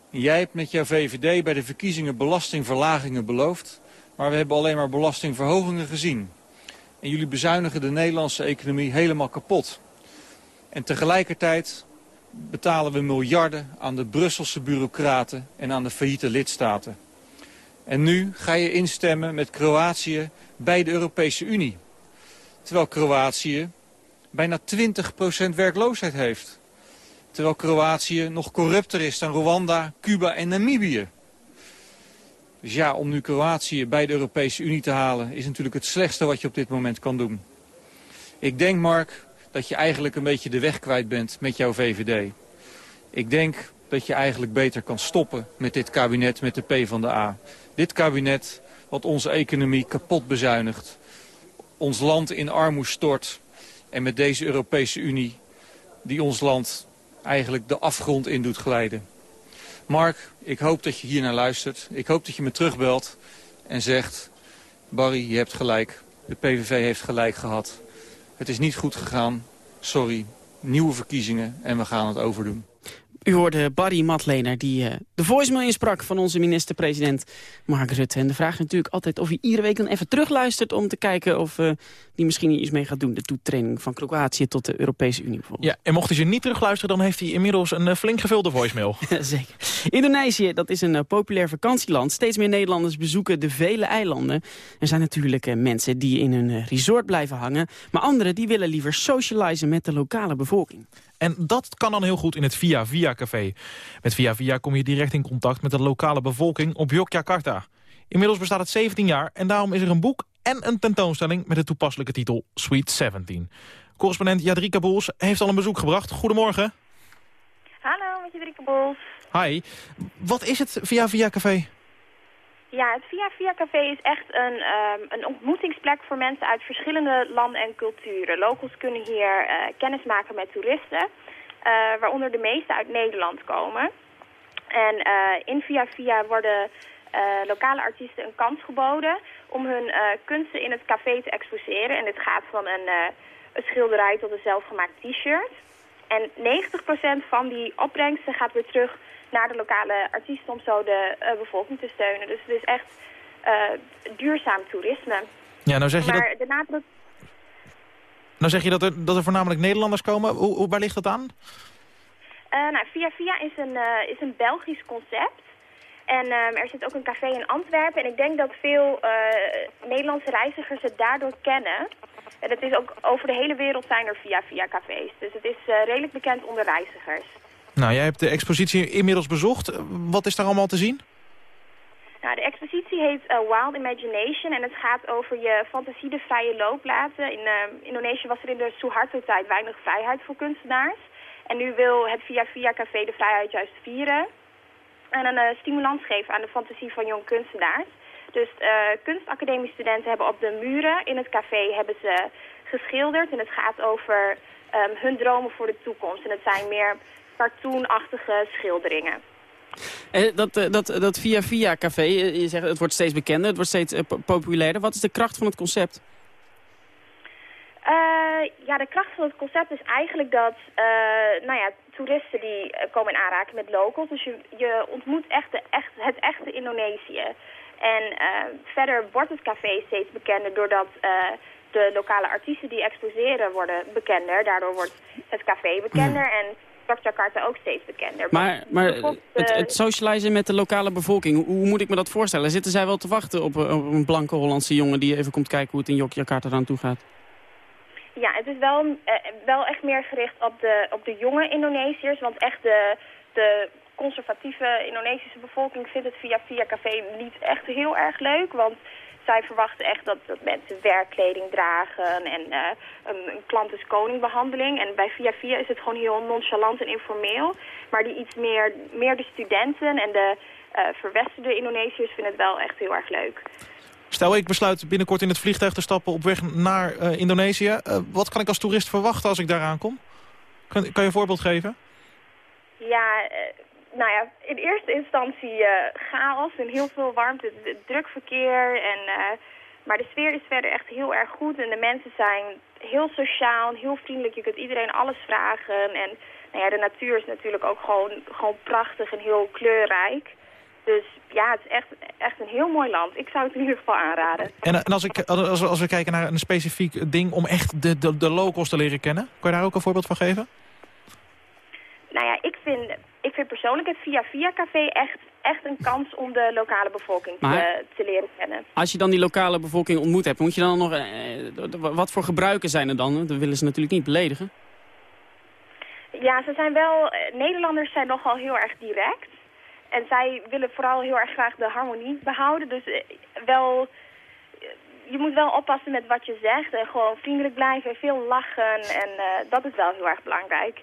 Jij hebt met jouw VVD bij de verkiezingen belastingverlagingen beloofd... maar we hebben alleen maar belastingverhogingen gezien. En jullie bezuinigen de Nederlandse economie helemaal kapot. En tegelijkertijd betalen we miljarden aan de Brusselse bureaucraten en aan de failliete lidstaten. En nu ga je instemmen met Kroatië bij de Europese Unie. Terwijl Kroatië bijna 20% werkloosheid heeft. Terwijl Kroatië nog corrupter is dan Rwanda, Cuba en Namibië. Dus ja, om nu Kroatië bij de Europese Unie te halen... is natuurlijk het slechtste wat je op dit moment kan doen. Ik denk, Mark, dat je eigenlijk een beetje de weg kwijt bent met jouw VVD. Ik denk dat je eigenlijk beter kan stoppen met dit kabinet met de P van de A. Dit kabinet wat onze economie kapot bezuinigt. Ons land in armoede stort. En met deze Europese Unie die ons land eigenlijk de afgrond in doet glijden. Mark, ik hoop dat je hier naar luistert. Ik hoop dat je me terugbelt en zegt... Barry, je hebt gelijk. De PVV heeft gelijk gehad. Het is niet goed gegaan. Sorry. Nieuwe verkiezingen en we gaan het overdoen. U hoorde Barry Matlener die eh, de voicemail insprak van onze minister-president Mark Rutte. En de vraag is natuurlijk altijd of hij iedere week dan even terugluistert... om te kijken of uh, die misschien iets mee gaat doen. De toetreding van Kroatië tot de Europese Unie bijvoorbeeld. Ja, en mocht hij ze niet terugluisteren, dan heeft hij inmiddels een uh, flink gevulde voicemail. Zeker. Indonesië, dat is een uh, populair vakantieland. Steeds meer Nederlanders bezoeken de vele eilanden. Er zijn natuurlijk mensen die in hun resort blijven hangen. Maar anderen die willen liever socializen met de lokale bevolking. En dat kan dan heel goed in het Via Via Café. Met Via Via kom je direct in contact met de lokale bevolking op Yogyakarta. Inmiddels bestaat het 17 jaar en daarom is er een boek en een tentoonstelling met de toepasselijke titel Sweet 17. Correspondent Jadrika Boels heeft al een bezoek gebracht. Goedemorgen. Hallo, met Jadrika Boels. Hi. Wat is het Via Via Café? Ja, het Via Via Café is echt een, um, een ontmoetingsplek voor mensen uit verschillende landen en culturen. Locals kunnen hier uh, kennis maken met toeristen, uh, waaronder de meeste uit Nederland komen. En uh, in Via Via worden lokale artiesten een kans geboden om hun kunsten in het café te exposeren. En dit gaat van een, een schilderij tot een zelfgemaakt t-shirt. En 90% van die opbrengsten gaat weer terug naar de lokale artiesten om zo de eh, bevolking te steunen. Dus het is echt eh, duurzaam toerisme. Ja, nou zeg je maar dat, de nadruk nou zeg je dat, er, dat er voornamelijk Nederlanders komen. Hoe, hoe, waar ligt dat aan? Eh, nou, Via Via is een, eh, is een Belgisch concept. En ehm, er zit ook een café in Antwerpen. En ik denk dat veel eh, Nederlandse reizigers het daardoor kennen. En het is ook over de hele wereld zijn er Via Via cafés. Dus het is redelijk bekend onder reizigers. Nou, jij hebt de expositie inmiddels bezocht. Wat is daar allemaal te zien? Nou, de expositie heet Wild Imagination en het gaat over je fantasie de vrije loop laten. In ehm, Indonesië was er in de Suharto-tijd weinig vrijheid voor kunstenaars. En nu wil het Via Via Café de vrijheid juist vieren. En een eh, stimulans geven aan de fantasie van jong kunstenaars. Dus uh, kunstacademiestudenten hebben op de muren in het café hebben ze geschilderd. En het gaat over ehm, hun dromen voor de toekomst. En het zijn meer cartoonachtige schilderingen. Eh, dat, eh, dat, dat Via Via Café, eh, je zegt het wordt steeds bekender, het wordt steeds eh, po- populairder. Wat is de kracht van het concept? Eh, ja, de kracht van het concept is eigenlijk dat eh, nou ja, toeristen die eh, komen in aanraking met locals. Dus je, je ontmoet echt, de, echt het echte Indonesië. En verder wordt het café steeds bekender doordat de lokale artiesten die exposeren worden bekender. Daardoor wordt het café bekender en. Jakarta ook steeds bekender. Maar, maar het, het socializen met de lokale bevolking, hoe, moet ik me dat voorstellen? Zitten zij wel te wachten op, een- op een blanke Hollandse jongen die even komt kijken hoe het in Yogyakarta eraan toe gaat? Ja, het is wel, eh, wel echt meer gericht op de, op de jonge Indonesiërs. Want echt de, de conservatieve Indonesische bevolking vindt het via Via Café niet echt heel erg leuk. Want zij verwachten echt dat, dat mensen werkkleding dragen en eh, een, een klant is koning behandeling. En bij Via Via is het gewoon heel nonchalant en informeel. Maar die iets meer, meer de studenten en de eh verwesterde Indonesiërs vinden het wel echt heel erg leuk. Stel, ik besluit binnenkort in het vliegtuig te stappen op weg naar eh, Indonesië. Eh, wat kan ik als toerist verwachten als ik daar aankom? Kan, kan je een voorbeeld geven? Ja, eh, nou ja, in eerste instantie chaos en heel veel warmte, druk verkeer. En, maar de sfeer is verder echt heel erg goed en de mensen zijn heel sociaal en heel vriendelijk. Je kunt iedereen alles vragen en nou ja, de natuur is natuurlijk ook gewoon, gewoon prachtig en heel kleurrijk. Dus ja, het is echt, echt een heel mooi land. Ik zou het in ieder geval aanraden. En, eh, en als, ik, als, we- als we kijken naar een specifiek ding om echt de, de, de locals te leren kennen. Kan je daar ook een voorbeeld van geven? Nou ja, ik vind, ik vind persoonlijk het Via Via Café echt, echt een kans om de lokale bevolking Maar- te, te leren kennen. Als je dan die lokale bevolking ontmoet hebt, moet je dan nog... eh, wat voor gebruiken zijn er dan? Dat willen ze natuurlijk niet beledigen. Ja, ze zijn wel, eh, Nederlanders zijn nogal heel erg direct. En zij willen vooral heel erg graag de harmonie behouden. Dus eh, wel, eh, je moet wel oppassen met wat je zegt. En gewoon vriendelijk blijven, veel lachen. En eh, dat is wel heel erg belangrijk.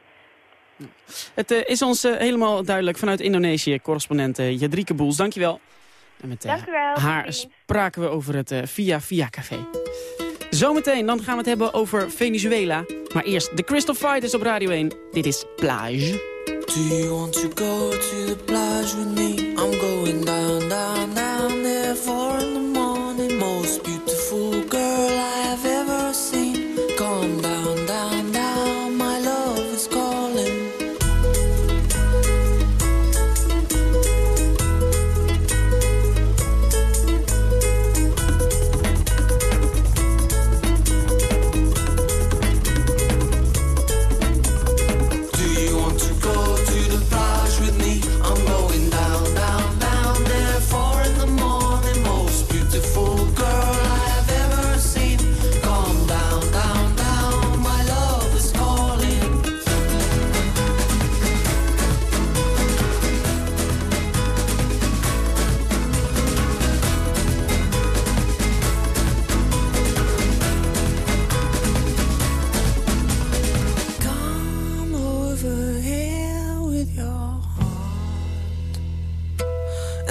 Het eh, is ons eh, helemaal duidelijk vanuit Indonesië, correspondent uh, Jadrike Boels. Dankjewel. En met eh, Dank u wel. haar spraken we over het eh, Via Via Café. Zometeen, dan gaan we het hebben over Venezuela. Maar eerst de Crystal Fighters op Radio 1. Dit is Plage. Do you want to go to the plage with me? I'm going down, down, down there four in the morning.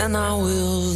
And I will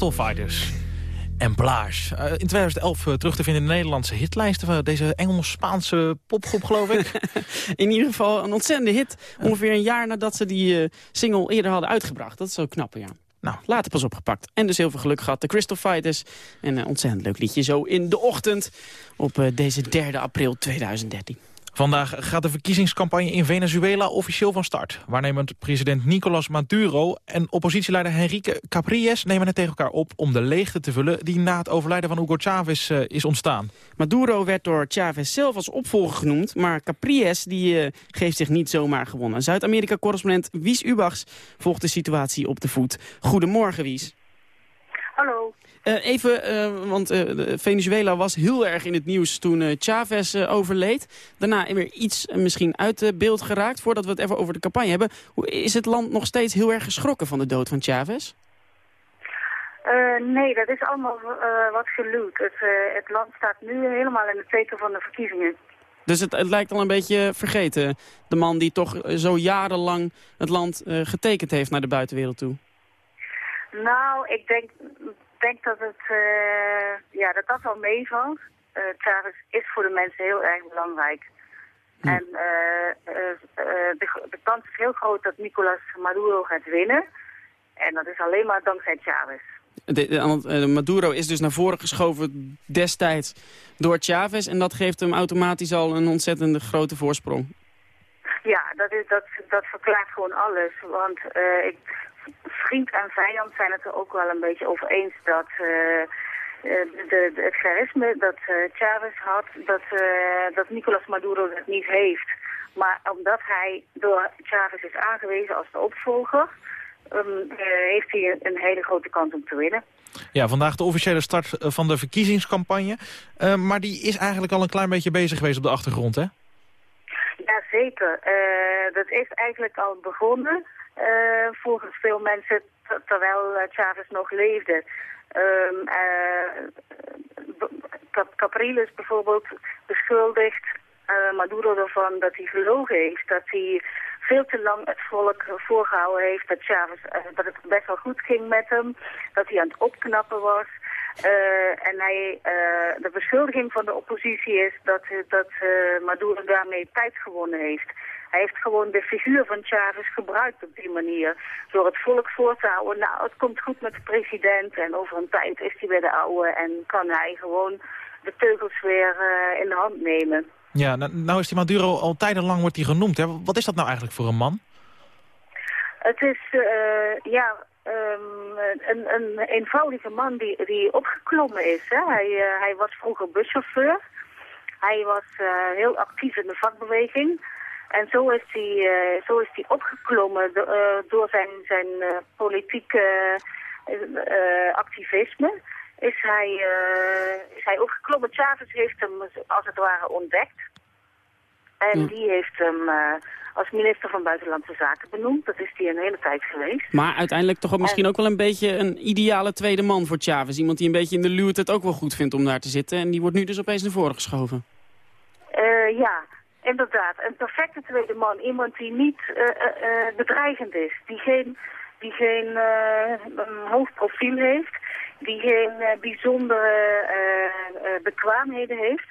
Crystal Fighters. En Plage. Eh, in 2011 eh, terug te vinden in de Nederlandse hitlijsten... van deze Engels-Spaanse popgroep, geloof ik. In ieder geval een ontzettende hit. Ongeveer een jaar nadat ze die eh, single eerder hadden uitgebracht. Dat is zo knap, ja. Nou, later pas opgepakt. En dus heel veel geluk gehad. De Crystal Fighters. En een ontzettend leuk liedje zo in de ochtend. Op deze 3 april 2013. Vandaag gaat de verkiezingscampagne in Venezuela officieel van start. Waarnemend president Nicolas Maduro en oppositieleider Henrique Capriles nemen het tegen elkaar op om de leegte te vullen die na het overlijden van Hugo Chavez eh, is ontstaan. Maduro werd door Chavez zelf als opvolger genoemd, maar Capriles die, eh, geeft zich niet zomaar gewonnen. Zuid-Amerika-correspondent Wies Ubachs volgt de situatie op de voet. Goedemorgen Wies. Hallo. Eh, even, eh, want eh, Venezuela was heel erg in het nieuws toen Chavez overleed. Daarna weer iets misschien uit beeld geraakt. Voordat we het even over de campagne hebben. Hoe, is het land nog steeds heel erg geschrokken van de dood van Chavez? Nee, dat is allemaal wat geluwd. Het, het land staat nu helemaal in het teken van de verkiezingen. Dus het, het lijkt al een beetje vergeten. De man die toch zo jarenlang het land getekend heeft naar de buitenwereld toe. Nou, ik denk, denk dat het eh, ja, dat, dat wel meevalt. Chavez is voor de mensen heel erg belangrijk. En eh, de, de kans is heel groot dat Nicolas Maduro gaat winnen. En dat is alleen maar dankzij Chavez. De, Maduro is dus naar voren geschoven destijds door Chavez. En dat geeft hem automatisch al een ontzettende grote voorsprong. Ja, dat, is, dat, dat verklaart gewoon alles. Want ik, vriend en vijand zijn het er ook wel een beetje over eens dat eh, eh, de, de, het charisme dat eh, Chavez had, dat, dat Nicolas Maduro dat niet heeft. Maar omdat hij door Chavez is aangewezen als de opvolger, ehm, eh, heeft hij een hele grote kans om te winnen. Ja, vandaag de officiële start van de verkiezingscampagne. Maar die is eigenlijk al een klein beetje bezig geweest op de achtergrond, hè? Ja, zeker. Dat is eigenlijk al begonnen, eh, volgens veel mensen, ter- terwijl eh, Chavez nog leefde. Cap- Capriles bijvoorbeeld beschuldigt Maduro ervan dat hij gelogen heeft. Dat hij veel te lang het volk voorgehouden heeft dat, Chavez, dat het best wel goed ging met hem. Dat hij aan het opknappen was. En hij, de beschuldiging van de oppositie is dat, dat Maduro daarmee tijd gewonnen heeft. Hij heeft gewoon de figuur van Chavez gebruikt op die manier. Door het volk voor te houden. Nou, het komt goed met de president. En over een tijd is hij weer de oude. En kan hij gewoon de teugels weer eh, in de hand nemen. Ja, nou, nou is die Maduro al tijdenlang wordt hij genoemd. Hè? Wat is dat nou eigenlijk voor een man? Het is eh, ja, ehm, een, een eenvoudige man die, die opgeklommen is. Hè. Hij, eh, hij was vroeger buschauffeur. Hij was heel actief in de vakbeweging. En zo is hij, eh, zo is hij opgeklommen do- eh, door zijn, zijn eh, politieke eh, activisme. Is hij, eh, is hij opgeklommen. Chavez heeft hem als het ware ontdekt. En Ja. die heeft hem als minister van Buitenlandse Zaken benoemd. Dat is die een hele tijd geweest. Maar uiteindelijk toch ook misschien ook wel een beetje een ideale tweede man voor Chavez. Iemand die een beetje in de luwte het ook wel goed vindt om daar te zitten. En die wordt nu dus opeens naar voren geschoven. Ja, inderdaad. Een perfecte tweede man. Iemand die niet eh, bedreigend is. Die geen, die geen een hoog profiel heeft. Die geen bijzondere bekwaamheden heeft.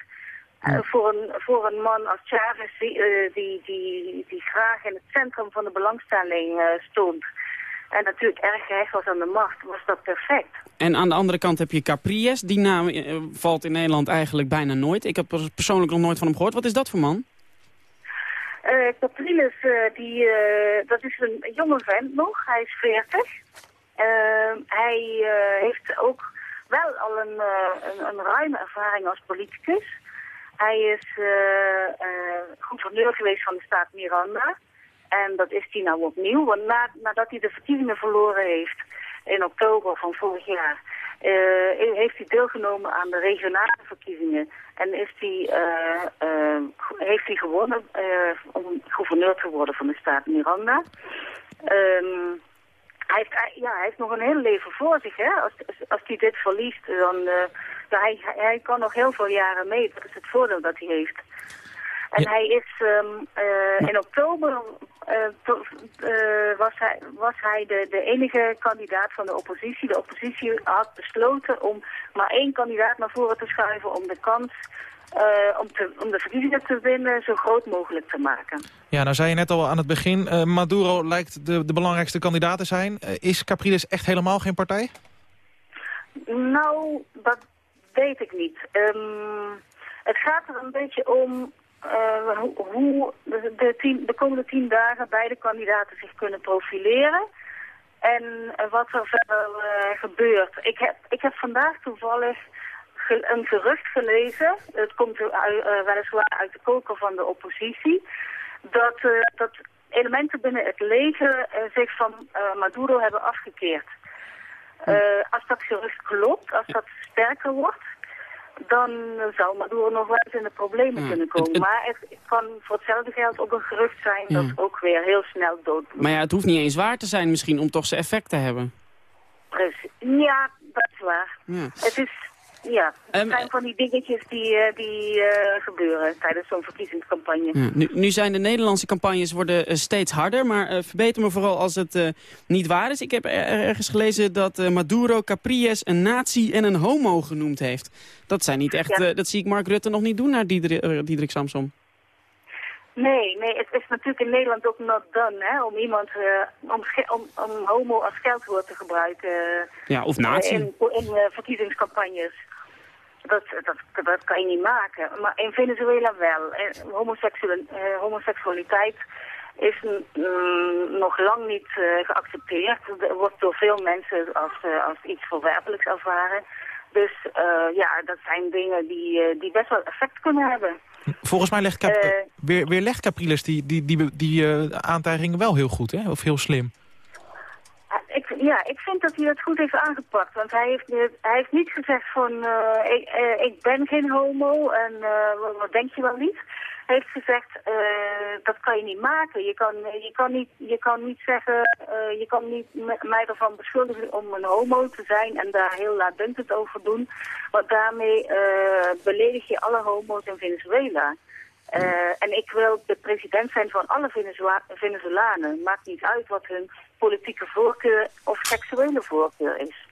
Voor, een, voor een man als Chavez die, die, die, die graag in het centrum van de belangstelling stond. En natuurlijk erg gehecht was aan de macht, was dat perfect. En aan de andere kant heb je Capriles. Die naam valt in Nederland eigenlijk bijna nooit. Ik heb er persoonlijk nog nooit van hem gehoord. Wat is dat voor man? Eh, die, eh, dat is een jonge vent nog. Hij is 40. Eh, hij heeft ook wel al een, een, een ruime ervaring als politicus. Hij is gouverneur geweest van de staat Miranda. En dat is hij nou opnieuw. Want na, nadat hij de verkiezingen verloren heeft in oktober van vorig jaar... eh, heeft hij deelgenomen aan de regionale verkiezingen. En is hij, go- heeft hij gewonnen om gouverneur te worden van de staat Miranda. Ehm, hij, heeft, ja, hij heeft nog een heel leven voor zich. Hè? Als, als, hij dit verliest, dan ja, hij, hij- kan nog heel veel jaren mee. Dat is het voordeel dat hij heeft. En hij is ehm, eh, in oktober to- was hij, was hij de, de enige kandidaat van de oppositie. De oppositie had besloten om maar één kandidaat naar voren te schuiven om de kans eh, om, te, om de verkiezingen te winnen zo groot mogelijk te maken. Ja, nou zei je net al aan het begin, eh, Maduro lijkt de, de belangrijkste kandidaat te zijn. Eh, is Capriles echt helemaal geen partij? Nou, dat weet ik niet. Ehm, het gaat er een beetje om eh, hoe, de, de, tien, de komende tien dagen beide kandidaten zich kunnen profileren. En eh, wat er verder eh, gebeurt. Ik heb, ik heb vandaag toevallig ge- een gerucht gelezen. Het komt weliswaar uit de koker van de oppositie. Dat, dat elementen binnen het leger zich van Maduro hebben afgekeerd. Eh, als dat gerucht klopt, als dat sterker wordt, dan zou Maduro nog wel eens in de problemen Ja, kunnen komen. het- Maar het kan voor hetzelfde geld ook een gerucht zijn Ja. dat ook weer heel snel dood Maar ja, het hoeft niet eens waar te zijn misschien om toch zijn effect te hebben. Precies. Ja, dat is waar. Ja. Het is, ja, het Ehm, zijn van die dingetjes die, eh, die eh, gebeuren tijdens zo'n verkiezingscampagne. Ja, nu, nu zijn de Nederlandse campagnes worden eh, steeds harder, maar verbeter me vooral als het niet waar is. Ik heb er- ergens gelezen dat Maduro Capriles een nazi en een homo genoemd heeft. Dat zijn niet echt, Ja. dat zie ik Mark Rutte nog niet doen naar Diederik Samsom. Nee, nee, het is natuurlijk in Nederland ook not done, hè, om iemand, eh, om, om, om homo als scheldwoord te gebruiken. eh, Ja, of nazi. In, in eh, verkiezingscampagnes. Dat, dat, dat kan je niet maken. Maar in Venezuela wel. Eh, eh, homoseksualiteit is mm, nog lang niet eh, geaccepteerd. Er wordt door veel mensen als, eh, als iets verwerpelijks ervaren. Dus eh, ja, dat zijn dingen die, eh, die best wel effect kunnen hebben. Volgens mij legt Cap Eh. weer, weer legt Capriles die, die, die, die eh, aantijgingen wel heel goed, hè? Of heel slim. Ik, ja, ik vind dat hij dat goed heeft aangepakt. Want hij heeft, nu- hij heeft niet gezegd van, eh, ik, eh, ik ben geen homo en eh, wat denk je wel niet. Heeft gezegd, eh, dat kan je niet maken. Je kan, je kan, niet, je kan niet zeggen, eh, je kan niet mij ervan beschuldigen om een homo te zijn en daar heel laatdunkend over doen. Want daarmee eh, beledig je alle homo's in Venezuela. Eh, en ik wil de president zijn van alle Venezua- Venezolanen. Maakt niet uit wat hun politieke voorkeur of seksuele voorkeur is.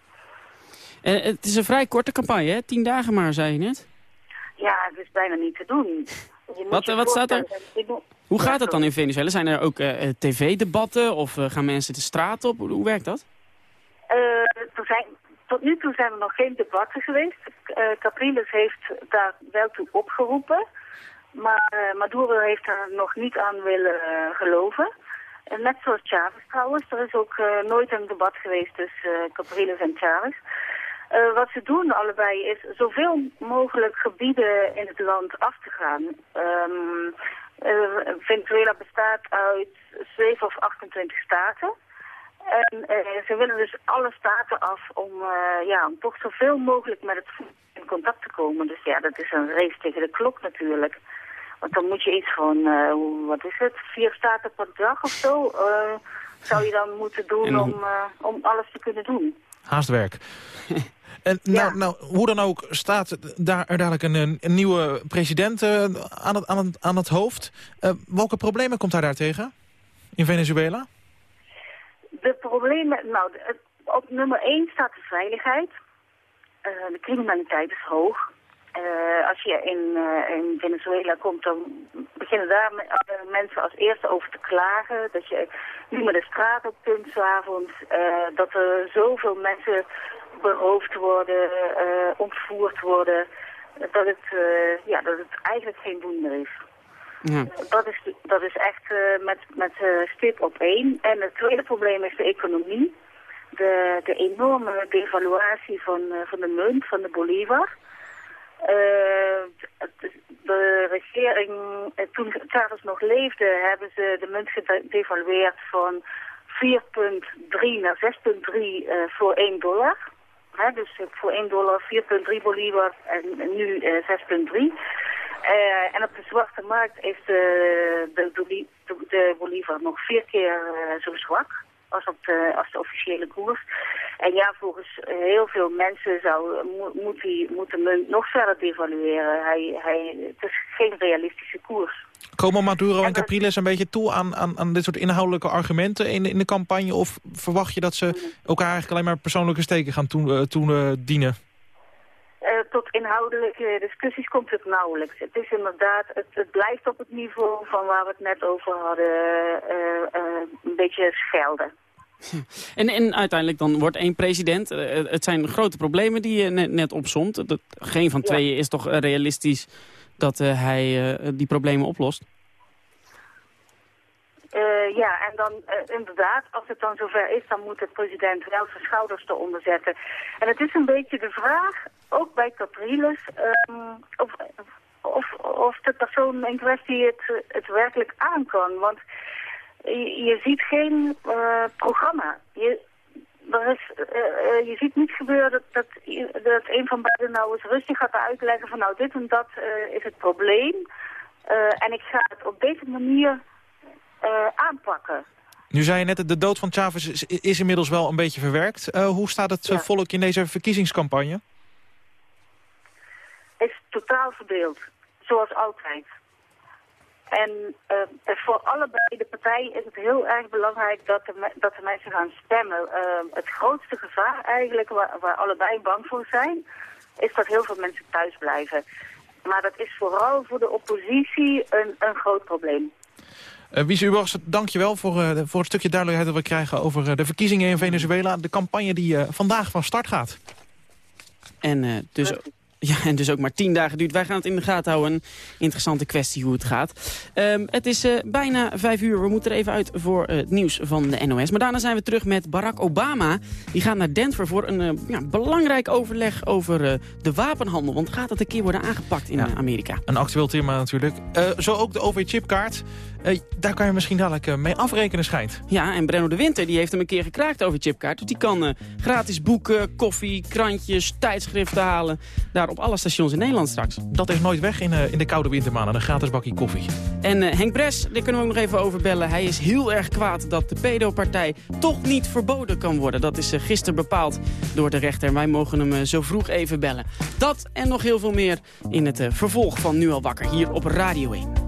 Eh, het is een vrij korte campagne, hè? Tien dagen maar, zei je net. Ja, het is bijna niet te doen. Wat, eh, wat staat er? Hoe gaat het dan in Venezuela? Zijn er ook eh, eh, tv-debatten of gaan mensen de straat op? Hoe, hoe werkt dat? Er zijn, tot nu toe zijn er nog geen debatten geweest. Capriles heeft daar wel toe opgeroepen. Maar Maduro heeft er nog niet aan willen geloven. En net zoals Chavez trouwens. Er is ook nooit een debat geweest tussen Capriles en Chavez. Eh, wat ze doen allebei is zoveel mogelijk gebieden in het land af te gaan. Ehm, eh, Venezuela bestaat uit 7 of 28 staten. En eh, ze willen dus alle staten af om, eh, ja, om toch zoveel mogelijk met het volk in contact te komen. Dus ja, dat is een race tegen de klok natuurlijk. Want dan moet je iets van, eh, hoe- wat is het, vier staten per dag of zo... eh, zou je dan moeten doen En om, eh, om alles te kunnen doen. Haast werk. En nou, nou, hoe dan ook staat daar er dadelijk een, een, nieuwe president eh, aan, het, aan, het, aan het hoofd. Eh, welke problemen komt hij daar tegen in Venezuela? De problemen, nou, op nummer 1 staat de veiligheid. Eh, de criminaliteit is hoog. Als je in, in Venezuela komt, dan beginnen daar me- mensen als eerste over te klagen. Dat je niet meer de straat op kunt s'avonds. dat er zoveel mensen beroofd worden, eh, ontvoerd worden. Dat het, eh, ja, dat het eigenlijk geen doen meer is. Ja. Dat is, dat is echt eh, met, met stip op één. En het tweede probleem is de economie. De, de enorme devaluatie van, van de munt, van de bolivar. De regering, toen Chavez nog leefde, hebben ze de munt gedevalueerd van 4,3 naar 6,3 eh, voor 1 dollar. Hè, dus voor 1 dollar 4,3 bolivar en nu eh, 6,3. Eh, en op de zwarte markt is de, de, de, de bolivar nog vier keer eh, zo zwak als, op de, als de officiële koers. En ja, volgens heel veel mensen zou, mo- moet, die, moet de munt nog verder devalueren. Hij, hij, het is geen realistische koers. Komen Maduro en Capriles een beetje toe aan, aan, aan dit soort inhoudelijke argumenten in, in de campagne? Of verwacht je dat ze elkaar eigenlijk alleen maar persoonlijke steken gaan toen, eh, toen eh, dienen? Inhoudelijke discussies komt het nauwelijks. Het is inderdaad, het, het blijft op het niveau van waar we het net over hadden, eh, eh, een beetje schelden. En, en uiteindelijk dan wordt één president. Eh, het zijn grote problemen die je net, net opzomt. Dat, geen van Ja. tweeën is toch realistisch dat hij die problemen oplost? Eh, ja, en dan eh, inderdaad, als het dan zover is, dan moet de president wel zijn schouders eronder zetten. En het is een beetje de vraag, ook bij Capriles, ehm, of, of, of de persoon in kwestie het, het werkelijk aan kan. Want je, je ziet geen eh, programma. Je, er is, je ziet niet gebeuren dat, dat, dat een van beiden nou eens rustig gaat uitleggen van nou dit en dat is het probleem. En ik ga het op deze manier aanpakken. Nu zei je net, de dood van Chavez is, is inmiddels wel een beetje verwerkt. Eh, hoe staat het eh, volk in deze verkiezingscampagne? Is totaal verdeeld, zoals altijd. En eh, voor allebei de partijen is het heel erg belangrijk dat de, dat de mensen gaan stemmen. Eh, het grootste gevaar eigenlijk, waar, waar allebei bang voor zijn, is dat heel veel mensen thuis blijven. Maar dat is vooral voor de oppositie een, een groot probleem. Uh, Wies Ubers, dankjewel voor, uh, voor het stukje duidelijkheid dat we krijgen over uh, de verkiezingen in Venezuela. De campagne die vandaag van start gaat. En, dus, ja, en dus ook maar tien dagen duurt. Wij gaan het in de gaten houden. Een interessante kwestie hoe het gaat. Um, het is bijna vijf uur. We moeten er even uit voor het nieuws van de NOS. Maar daarna zijn we terug met Barack Obama. Die gaat naar Denver voor een ja, belangrijk overleg over de wapenhandel. Want gaat dat een keer worden aangepakt in ja, Amerika? Een actueel thema natuurlijk. zo ook de OV-chipkaart. Uh, daar kan je misschien dadelijk uh, mee afrekenen, schijnt. Ja, en Brenno de Winter die heeft hem een keer gekraakt over chipkaart. Dus die kan uh, gratis boeken, koffie, krantjes, tijdschriften halen. Daar op alle stations in Nederland straks. Dat is nooit weg in, in de koude wintermaanden, een gratis bakje koffie. En Henk Bres, daar kunnen we ook nog even over bellen. Hij is heel erg kwaad dat de pedo-partij toch niet verboden kan worden. Dat is gisteren bepaald door de rechter. Wij mogen hem zo vroeg even bellen. Dat en nog heel veel meer in het vervolg van Nu al wakker hier op Radio 1.